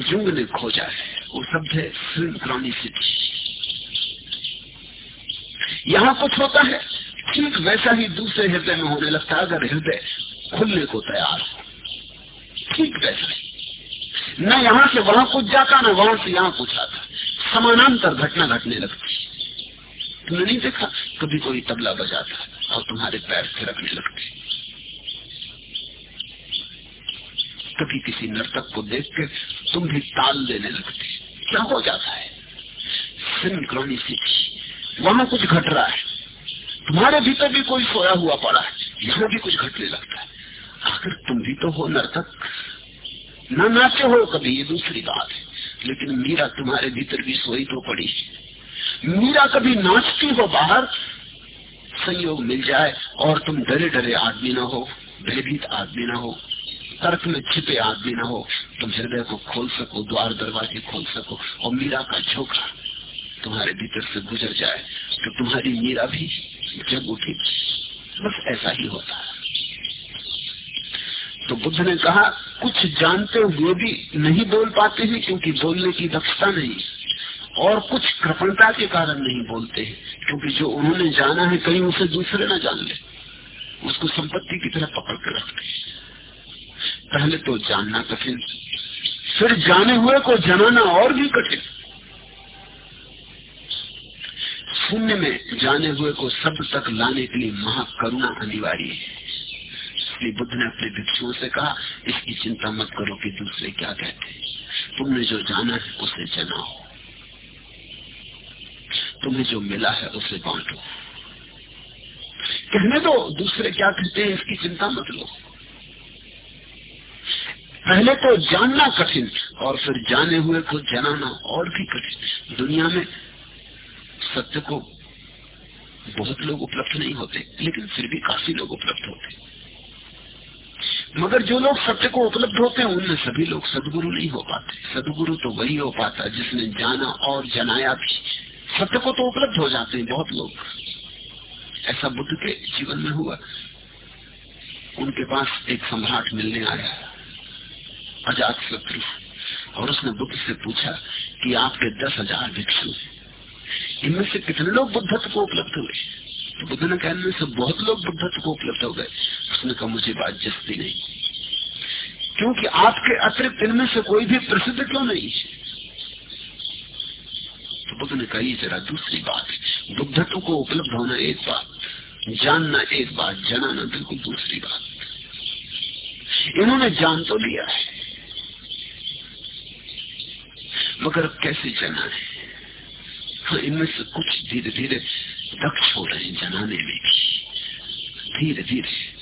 जुंग ने खोजा है वो शब्द है सिंक्रोनिसिटी यहाँ कुछ होता है, ठीक वैसा ही दूसरे हृदय में होने लगता है, अगर हृदय खुलने को तैयार हो। ठीक वैसा ही। न यहाँ से वहाँ कुछ जाता, न वहाँ से यहाँ कुछ आता। समानांतर घटना घटने लगती। तुमने नहीं देखा, कभी कोई तबला बजाता और तुम्हारे पैर थिरकने लगते। कभी किसी नर्तक को देख के तुम भी ताल देने लगते क्या हो जाता है? सिंक्रोनिसिटी वहाँ कुछ घट रहा है। तुम्हारे भीतर भी कोई सोया हुआ पड़ा है। यहाँ भी कुछ घटने लगता है। आखिर तुम भी तो हो नर्तक। न नाचे हो कभी, ये दूसरी बात है। लेकिन मीरा तुम्हारे भीतर भी सोई तो पड़ी है। मीरा कभी नाचती हो बाहर, संयोग मिल जाए और तुम डरे डरे आदमी ना हो, भयभीत आदमी ना हो। तर्क में छिपे आदमी ना हो, तुम हृदय को खोल सको, द्वार दरवाजे खोल सको और मीरा का झोंका तुम्हारे भीतर से गुजर जाए तो तुम्हारी मीरा भी जग उठी। बस ऐसा ही होता है। तो बुद्ध ने कहा, कुछ जानते हुए भी नहीं बोल पाते हैं, क्योंकि बोलने की दक्षता नहीं और कुछ कृपणता के कारण नहीं बोलते हैं, क्योंकि जो उन्होंने जाना है, कहीं उसे दूसरे ना जान ले। उसको संपत्ति की तरह पकड़ के रखते पहले तो जानना कठिन, फिर जाने हुए को जनाना और भी कठिन। शून्य में जाने हुए को शब्द तक लाने के लिए महाकरुणा अनिवार्य है। इसलिए बुद्ध ने अपने भिक्षुओं से कहा, इसकी चिंता मत करो कि दूसरे क्या कहते हैं। तुमने जो जाना है, उसे जनाओ। तुम्हें जो मिला है, उसे बांटो। कहने दो, दूसरे क्या कहते हैं, इसकी चिंता मत लो। पहले तो जानना कठिन और फिर जाने हुए को जनाना और भी कठिन। दुनिया में सत्य को बहुत लोग उपलब्ध नहीं होते, लेकिन फिर भी काफ़ी लोग उपलब्ध होते। मगर जो लोग सत्य को उपलब्ध होते हैं, उनमें सभी लोग सदगुरु नहीं हो पाते। सदगुरु तो वही हो पाता जिसने जाना और जनाया भी। सत्य को तो उपलब्ध हो जाते हैं बहुत लोग। ऐसा बुद्ध के जीवन में हुआ। उनके पास एक सम्राट मिलने आया। अजात शत्रु और उसने बुद्ध से पूछा कि आपके दस हज़ार भिक्षु इनमें से कितने लोग बुद्धत्व को उपलब्ध हुए? तो बुद्ध ने कहने से बहुत लोग बुद्धत्व को उपलब्ध हो गए। उसने कहा, मुझे बात जस्ती नहीं। क्योंकि आपके अतिरिक्त इनमें से कोई भी प्रसिद्ध क्यों नहीं तो बुद्ध ने कही जरा दूसरी बात बुद्धत्व को उपलब्ध होना एक बात, जानना एक बात, जनाना बिल्कुल दूसरी बात। इन्होंने जान तो लिया है। मगर कैसे जना है? हाँ इनमें से कुछ धीरे धीरे दक्ष हो रहे हैं जनाने में धीरे धीरे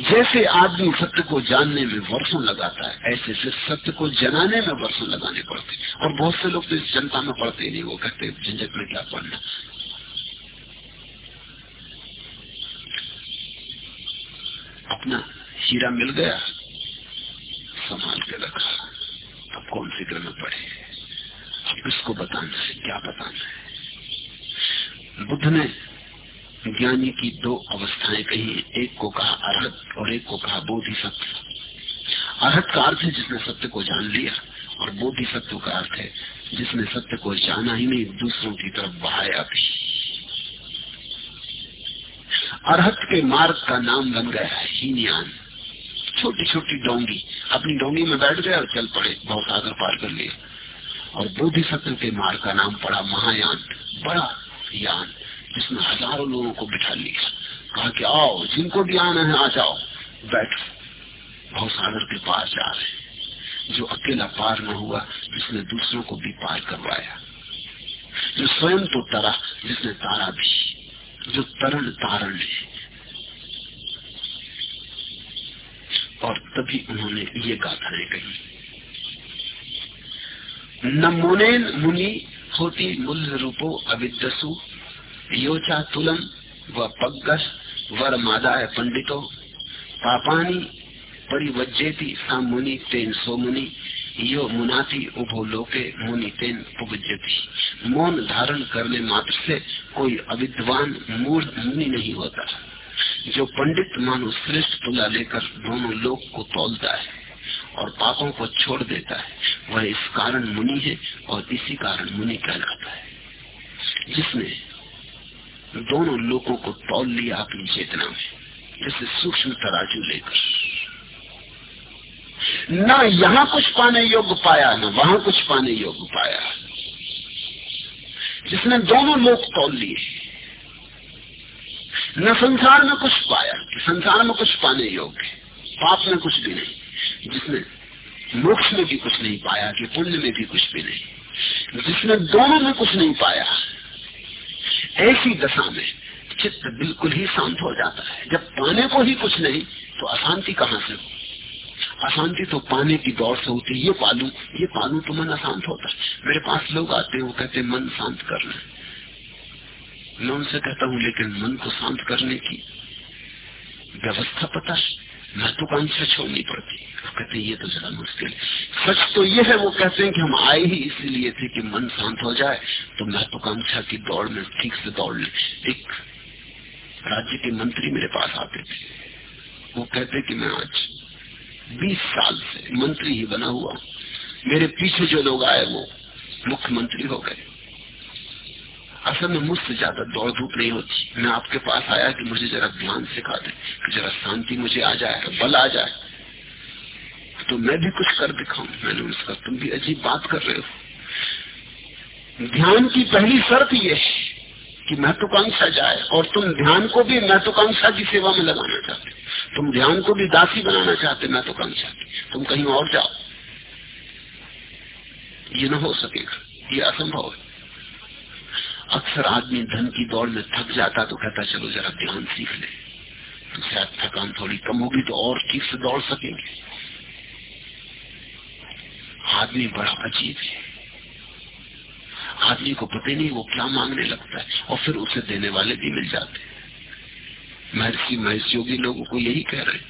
जैसे आदमी सत्य को जानने में वर्षों लगाता है, ऐसे से सत्य को जनाने में वर्षों लगाने पड़ते और बहुत से लोग तो इस जनता में पढ़ते ही नहीं, वो कहते झंझट में क्या पढ़ना अपना हीरा मिल गया, संभाल के रखा। अब कौन फ़िक्र में पड़े किसको बताना है क्या बताना है बुद्ध ने ज्ञानी की दो अवस्थाएँ कही, एक को कहा अरहत और एक को कहा बोधि सत्य अरहत का अर्थ है जिसने सत्य को जान लिया, और बोधि सत्य का अर्थ है जिसने सत्य को जाना ही नहीं, दूसरों की तरफ़ बहाया भी। अरहत के मार्ग का नाम बन गया है हीनयान। छोटी छोटी डोंगी। अपनी डोंगी में बैठ गए और चल पड़े, बहुत आगर पार कर लिए। और बोधि सत्य के मार्ग का नाम पड़ा महायान, बड़ा यान जिसमें हज़ारों लोगों को बिठा लिया। कहा कि आओ, जिनको भी आना है, आ जाओ, बैठ। बहुत सागर के पार जा रहे जो अकेला पार न हुआ, जिसने दूसरों को भी पार करवाया। जो स्वयं तो तरा, जिसने तारा भी। जो तरण तारण है। और तभी उन्होंने ये गाथाएँ कही। न मुनेन मुनि होती मूल्य रूपो अविदसु योचा तुलम व पग्गस वर मादाय पंडितो, पापानी परिवज्जेति सा मुनि तेन सो मुनि यो मुनाति उभो लोके मुनि तेन पुगज्यति मौन धारण करने मात्र से कोई अविद्वान मूर्ख मुनि नहीं होता। जो पंडित मानो श्रेष्ठ तुला लेकर दोनों लोक को तोलता है। और पापों को छोड़ देता है। वह इस कारण मुनि है और इसी कारण मुनि कहलाता है। जिसने दोनों लोगों को तौल लिया अपनी चेतना में जैसे सूक्ष्म तराजू लेकर। न यहाँ कुछ पाने योग्य पाया, ना वहाँ कुछ पाने योग्य पाया। जिसने दोनों लोग तौल लिए, न संसार में कुछ पाया, संसार में कुछ पाने योग्य, पाप में कुछ भी नहीं। जिसने मोक्ष में भी कुछ नहीं पाया कि पुण्य में भी कुछ भी नहीं। जिसने दोनों में कुछ नहीं पाया, ऐसी दशा में चित्त बिल्कुल ही शांत हो जाता है। जब पाने को ही कुछ नहीं तो अशांति कहाँ से हो? अशांति तो पाने की दौड़ से होती है। ये पालू ये पालू तो मन अशांत होता है। मेरे पास लोग आते हैं, वो कहते मन शांत करना मैं उनसे कहता हूँ, लेकिन मन को शांत करने की व्यवस्था पता महत्वाकांक्षा छोड़नी पड़ती। कहते ये तो जरा मुश्किल। सच तो ये है, वो कहते हैं कि हम आए ही इसीलिए थे कि मन शांत हो जाए तो महत्वाकांक्षा की दौड़ में ठीक से दौड़ ले। एक राज्य के मंत्री मेरे पास आते थे। वो कहते कि मैं आज बीस साल से मंत्री ही बना हुआ मेरे पीछे जो लोग आए, वो मुख्यमंत्री हो गए। असल में मुझसे ज़्यादा दौड़ धूप नहीं होती। मैं आपके पास आया कि मुझे जरा ध्यान सिखा दे, कि जरा शांति मुझे आ जाए, बल आ जाए। तो मैं भी कुछ कर दिखाऊँ। मैंने उसका तुम भी अजीब बात कर रहे हो। ध्यान की पहली शर्त ये है कि महत्वाकांक्षा जाए, और तुम ध्यान को भी महत्वाकांक्षा की सेवा में लगाना चाहते तुम ध्यान को भी दासी बनाना चाहते महत्वाकांक्षा की। तुम कहीं और जाओ। ये न हो सकेगा। ये असंभव है। अक्सर आदमी धन की दौड़ में थक जाता तो कहता, चलो जरा ध्यान सीख ले। तो शायद थकान थोड़ी कम होगी तो और ठीक से दौड़ सकेंगे। आदमी बड़ा अजीब है। आदमी को पता नहीं वो क्या मांगने लगता है और फिर उसे देने वाले भी मिल जाते हैं। महर्षि महेश योगी लोगों को यही कह रहे हैं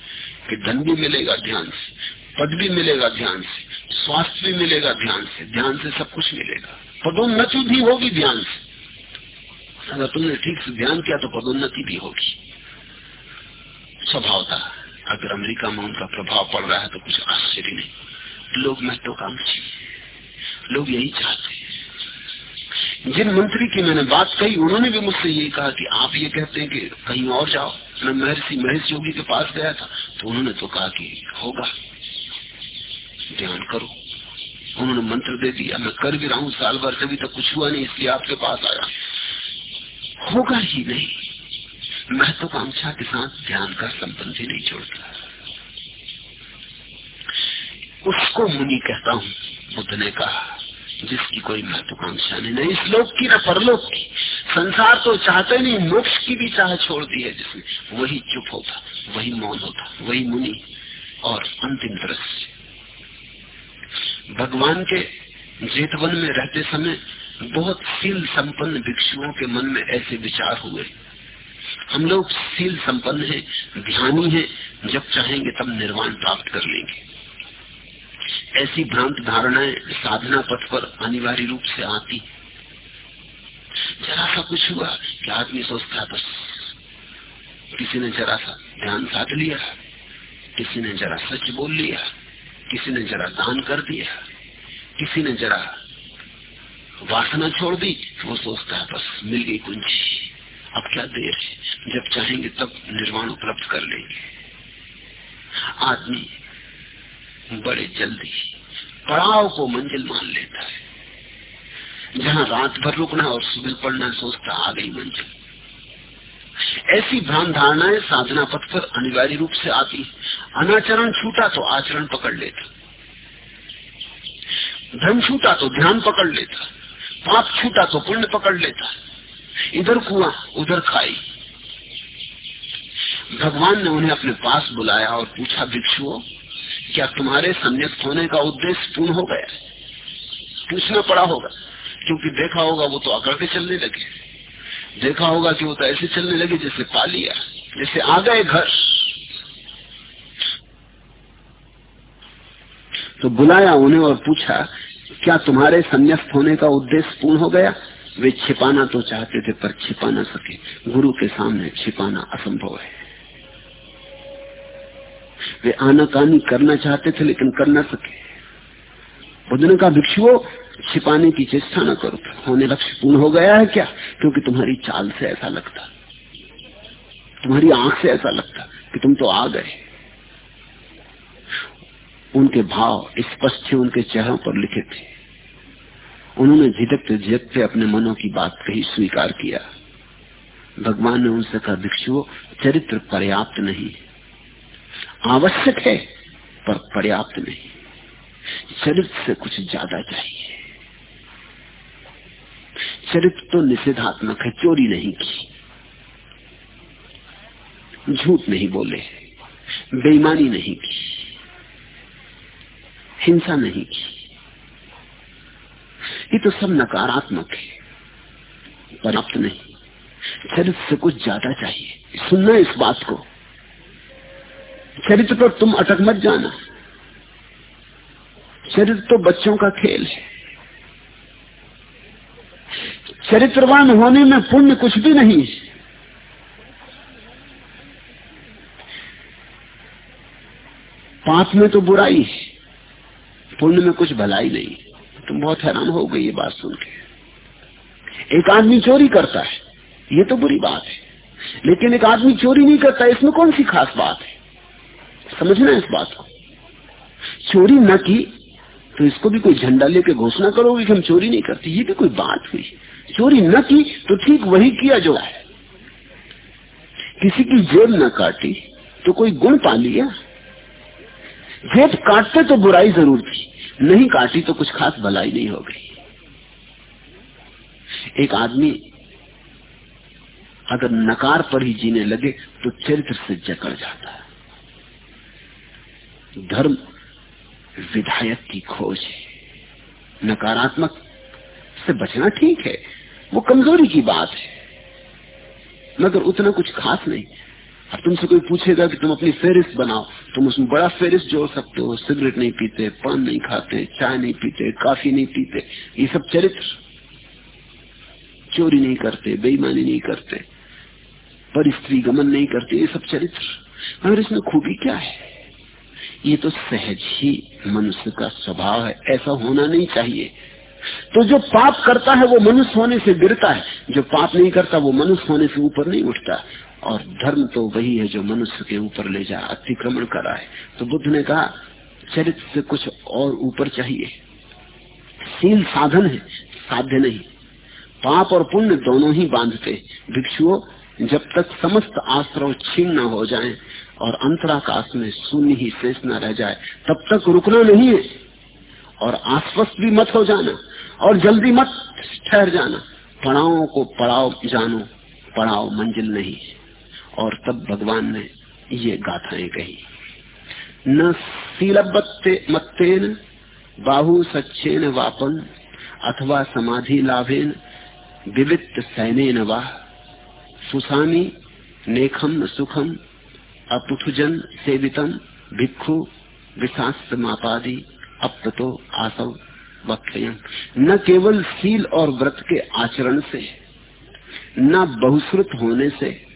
कि धन भी मिलेगा ध्यान से, पद भी मिलेगा ध्यान से, स्वास्थ्य भी मिलेगा ध्यान से ध्यान से सब कुछ मिलेगा। पदोन्नति भी होगी ध्यान से। अगर तुमने ठीक से ध्यान किया तो पदोन्नति भी होगी। स्वभावता अगर अमेरिका में उनका प्रभाव पड़ रहा है तो कुछ आश्चर्य नहीं। लोग महत्वाकांक्षी लोग यही चाहते हैं। जिन मंत्री की मैंने बात कही, उन्होंने भी मुझसे ये कहा कि आप ये कहते हैं कि कहीं और जाओ। मैं महर्षि महेश योगी के पास गया था तो उन्होंने तो कहा कि होगा। ध्यान करो। उन्होंने मंत्र दे दिया। मैं कर भी रहा हूँ, साल भर से भी तक कुछ हुआ नहीं, इसलिए आपके पास आया। होगा ही नहीं। महत्वाकांक्षा के साथ ध्यान का संबंध ही नहीं छोड़ता उसको मुनि कहता हूँ, बुद्ध ने कहा, जिसकी कोई महत्वाकांक्षा नहीं, इस लोक की न परलोक की। संसार तो चाहते नहीं, मोक्ष की भी चाह छोड़ दी है जिसने। वही चुप होता, वही मौन होता, वही मुनि और अंतिम दृश्य। भगवान के जेतवन में रहते समय बहुत सील संपन्न भिक्षुओं के मन में ऐसे विचार हुए। हम लोग सील संपन्न हैं ध्यानी हैं, जब चाहेंगे तब निर्वाण प्राप्त कर लेंगे। ऐसी भ्रांत धारणाएँ साधना पथ पर अनिवार्य रूप से आती जरा सा कुछ हुआ कि आदमी सोचता बस, किसी ने जरा सा ध्यान साध लिया, किसी ने जरा सच बोल लिया, किसी ने जरा दान कर दिया, किसी ने जरा वासना छोड़ दी। वो सोचता है, बस, मिल गई कुंजी। अब क्या देर है? जब चाहेंगे तब निर्वाण उपलब्ध कर लेंगे। आदमी बड़े जल्दी पड़ाव को मंजिल मान लेता है। जहाँ रात भर रुकना और सुबह पड़ना सोचता आ गई मंजिल। ऐसी भ्रांत धारणाएँ साधना पथ पर अनिवार्य रूप से आती। अनाचरण छूटा तो आचरण पकड़ लेता। धन छूटा तो ध्यान पकड़ लेता। पाप छूटा तो पुण्य पकड़ लेता इधर कुआ, उधर खाई। भगवान ने उन्हें अपने पास बुलाया और पूछा, भिक्षुओं, क्या तुम्हारे संन्यास्त होने का उद्देश्य पूर्ण हो गया? पूछना पड़ा होगा, क्योंकि देखा होगा वो तो अकड़ के चलने लगे। देखा होगा कि वो तो ऐसे चलने लगे जैसे पा लिया जैसे आ गए घर। तो बुलाया उन्हें और पूछा क्या तुम्हारे संन्यास्त होने का उद्देश्य पूर्ण हो गया? वे छिपाना तो चाहते थे, पर छिपा ना सके। गुरु के सामने छिपाना असंभव है। वे आनाकानी करना चाहते थे, लेकिन कर ना सके। बुद्ध ने कहा भिक्षुओं छिपाने की चेष्टा न करो। होने लक्ष्य पूर्ण हो गया है क्या? क्योंकि तुम्हारी चाल से ऐसा लगता। तुम्हारी आँख से ऐसा लगता कि तुम तो आ गए। उनके भाव स्पष्ट उनके चेहरों पर लिखे थे। उन्होंने झिझकते झिझकते अपने मनों की बात कही, स्वीकार किया। भगवान ने उनसे कहा भिक्षुओं चरित्र पर्याप्त नहीं आवश्यक है, पर पर्याप्त नहीं। चरित्र से कुछ ज़्यादा चाहिए। चरित्र तो निषेधात्मक है, चोरी नहीं की। झूठ नहीं बोले, बेईमानी नहीं की। हिंसा नहीं ये तो सब नकारात्मक है। पर्याप्त नहीं। चरित्र से कुछ ज़्यादा चाहिए। सुनना इस बात को। चरित्र पर तुम अटक मत जाना। चरित्र तो बच्चों का खेल है। चरित्रवान होने में पुण्य कुछ भी नहीं पाप में तो बुराई है। पुण्य में कुछ भलाई नहीं। तुम बहुत हैरान हो गई ये बात सुन के। एक आदमी चोरी करता है, ये तो बुरी बात है। लेकिन एक आदमी चोरी नहीं करता, इसमें कौन सी खास बात है? समझना इस बात को। चोरी न की तो इसको भी कोई झंडा लेके घोषणा करोगे कि हम चोरी नहीं करते। ये भी कोई बात हुई। चोरी न की तो ठीक वही किया जो है। किसी की जेब न काटी तो कोई गुण पा लिया? जेब काटते तो बुराई ज़रूर थी, नहीं काटी तो कुछ खास भलाई नहीं हो गई। एक आदमी अगर नकार पर ही जीने लगे तो चरित्र से जकड़ जाता है। धर्म विधायक की खोज है। नकारात्मक से बचना ठीक है, वो कमज़ोरी की बात है, मगर उतना कुछ खास नहीं। अब तुमसे कोई पूछेगा कि तुम अपनी फेरिस्त बनाओ, तुम उसमें बड़ा फेरिस्त जोड़ सकते हो, सिगरेट नहीं पीते, पान नहीं खाते, चाय नहीं पीते, काफ़ी नहीं पीते, ये सब चरित्र। चोरी नहीं करते, बेईमानी नहीं करते पर स्त्री गमन नहीं करते, ये सब चरित्र। मगर इसमें खूबी क्या है? ये तो सहज ही मनुष्य का स्वभाव है, ऐसा होना नहीं चाहिए। तो जो पाप करता है वो मनुष्य होने से गिरता है, जो पाप नहीं करता वो मनुष्य होने से ऊपर नहीं उठता। और धर्म तो वही है जो मनुष्य के ऊपर ले जाए अतिक्रमण कराए तो बुद्ध ने कहा, चरित्र से कुछ और ऊपर चाहिए। सील साधन है, साध्य नहीं। पाप और पुण्य दोनों ही बांधते। भिक्षुओं, जब तक समस्त आश्रव छीन न हो जाएँ और अंतराकाश में शून्य ही शेष न रह जाए, तब तक रुकना नहीं है। और आश्वस्त भी मत हो जाना और जल्दी मत ठहर जाना। पड़ाओ को पड़ाव जानो, पड़ाव मंजिल नहीं। और तब भगवान ने ये गाथाएँ कही। न शीलबत्ते मत्तेन, बाहु सच्चेन वापन, अथवा समाधि लाभेन विवित सैनेन वाह। सुसामी, नेखम सुखम अपुथुजन सेवितम भिक्षु विशास्त मापादि अपतो आसव वक्षयम न केवल सील और व्रत के आचरण से, न बहुश्रुत होने से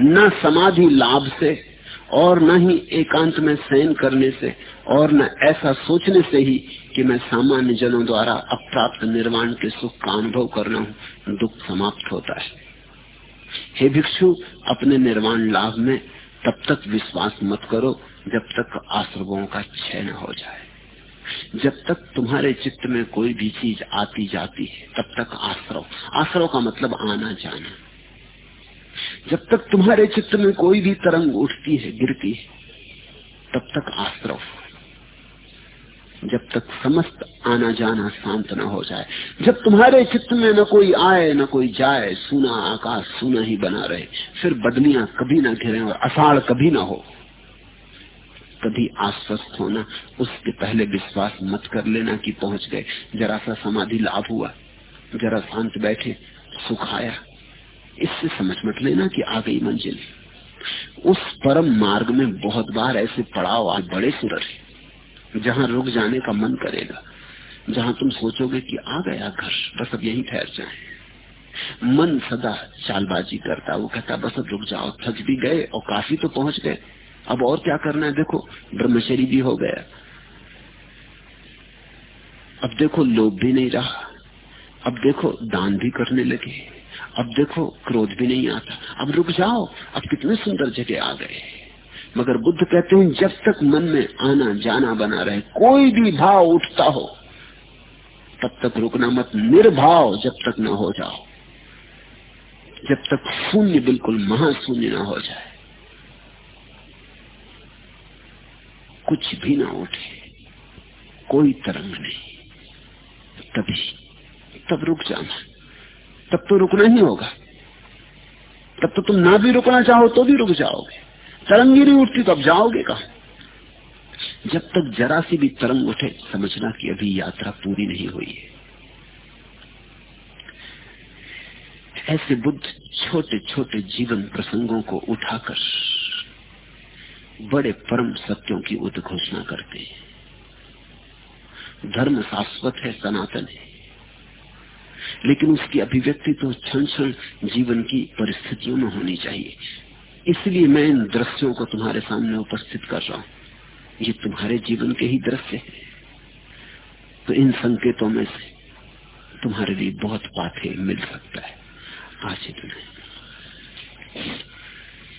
न समाधि लाभ से और न ही एकांत में शयन करने से और न ऐसा सोचने से ही कि मैं सामान्य जनों द्वारा अप्राप्त निर्वाण के सुख का अनुभव कर रहा हूँ। दुख समाप्त होता है। हे भिक्षु, अपने निर्वाण लाभ में तब तक विश्वास मत करो जब तक आश्रवों का क्षय न हो जाए। जब तक तुम्हारे चित्त में कोई भी चीज़ आती जाती है, तब तक आश्रव। आश्रव का मतलब आना जाना। जब तक तुम्हारे चित्त में कोई भी तरंग उठती है, गिरती है, तब तक आश्रव जब तक समस्त आना जाना शांत न हो जाए, जब तुम्हारे चित्त में न कोई आए, न कोई जाए, सुना आकाश, सुना ही बना रहे, फिर बदलियाँ कभी ना घिरे और अषाढ़ कभी ना हो। कभी आश्वस्त होना, उसके पहले विश्वास मत कर लेना कि पहुँच गए। जरा सा समाधि लाभ हुआ, जरा शांत बैठे, सुखाया। इससे समझ मत लेना कि आ गई मंजिल। उस परम मार्ग में बहुत बार ऐसे पड़ाव आज बड़े सुरर है, जहाँ रुक जाने का मन करेगा, जहाँ तुम सोचोगे कि आ गया घर, बस अब यहीं ठहर जाए। मन सदा चालबाजी करता, वो कहता, बस अब रुक जाओ, थक भी गए और काफ़ी तो पहुँच गए। अब और क्या करना है, देखो ब्रह्मचरी भी हो गया। अब देखो, लोभ भी नहीं रहा। अब देखो, दान भी करने लगे। अब देखो, क्रोध भी नहीं आता। अब रुक जाओ। अब कितने सुंदर जगह आ गए मगर बुद्ध कहते हैं, जब तक मन में आना जाना बना रहे, कोई भी भाव उठता हो, तब तक रुकना मत। निर्भाव जब तक ना हो जाओ। जब तक शून्य बिल्कुल महाशून्य ना हो जाए। कुछ भी ना उठे। कोई तरंग नहीं। तभी, तब रुक जाना। तब तो रुकना ही होगा। तब तो तुम ना भी रुकना चाहो तो भी रुक जाओगे। तरंग नहीं उठती तो अब जाओगे कहा? जब तक जरा सी भी तरंग उठे, समझना कि अभी यात्रा पूरी नहीं हुई है। ऐसे बुद्ध छोटे छोटे जीवन प्रसंगों को उठाकर बड़े परम सत्यों की उद्घोषणा करते हैं। धर्म शाश्वत है, सनातन है। लेकिन उसकी अभिव्यक्ति तो क्षण क्षण जीवन की परिस्थितियों में होनी चाहिए। इसलिए मैं इन दृश्यों को तुम्हारे सामने उपस्थित कर रहा हूँ। ये तुम्हारे जीवन के ही दृश्य है। तो इन संकेतों में से तुम्हारे लिए बहुत पाथे मिल सकता है। आज इतना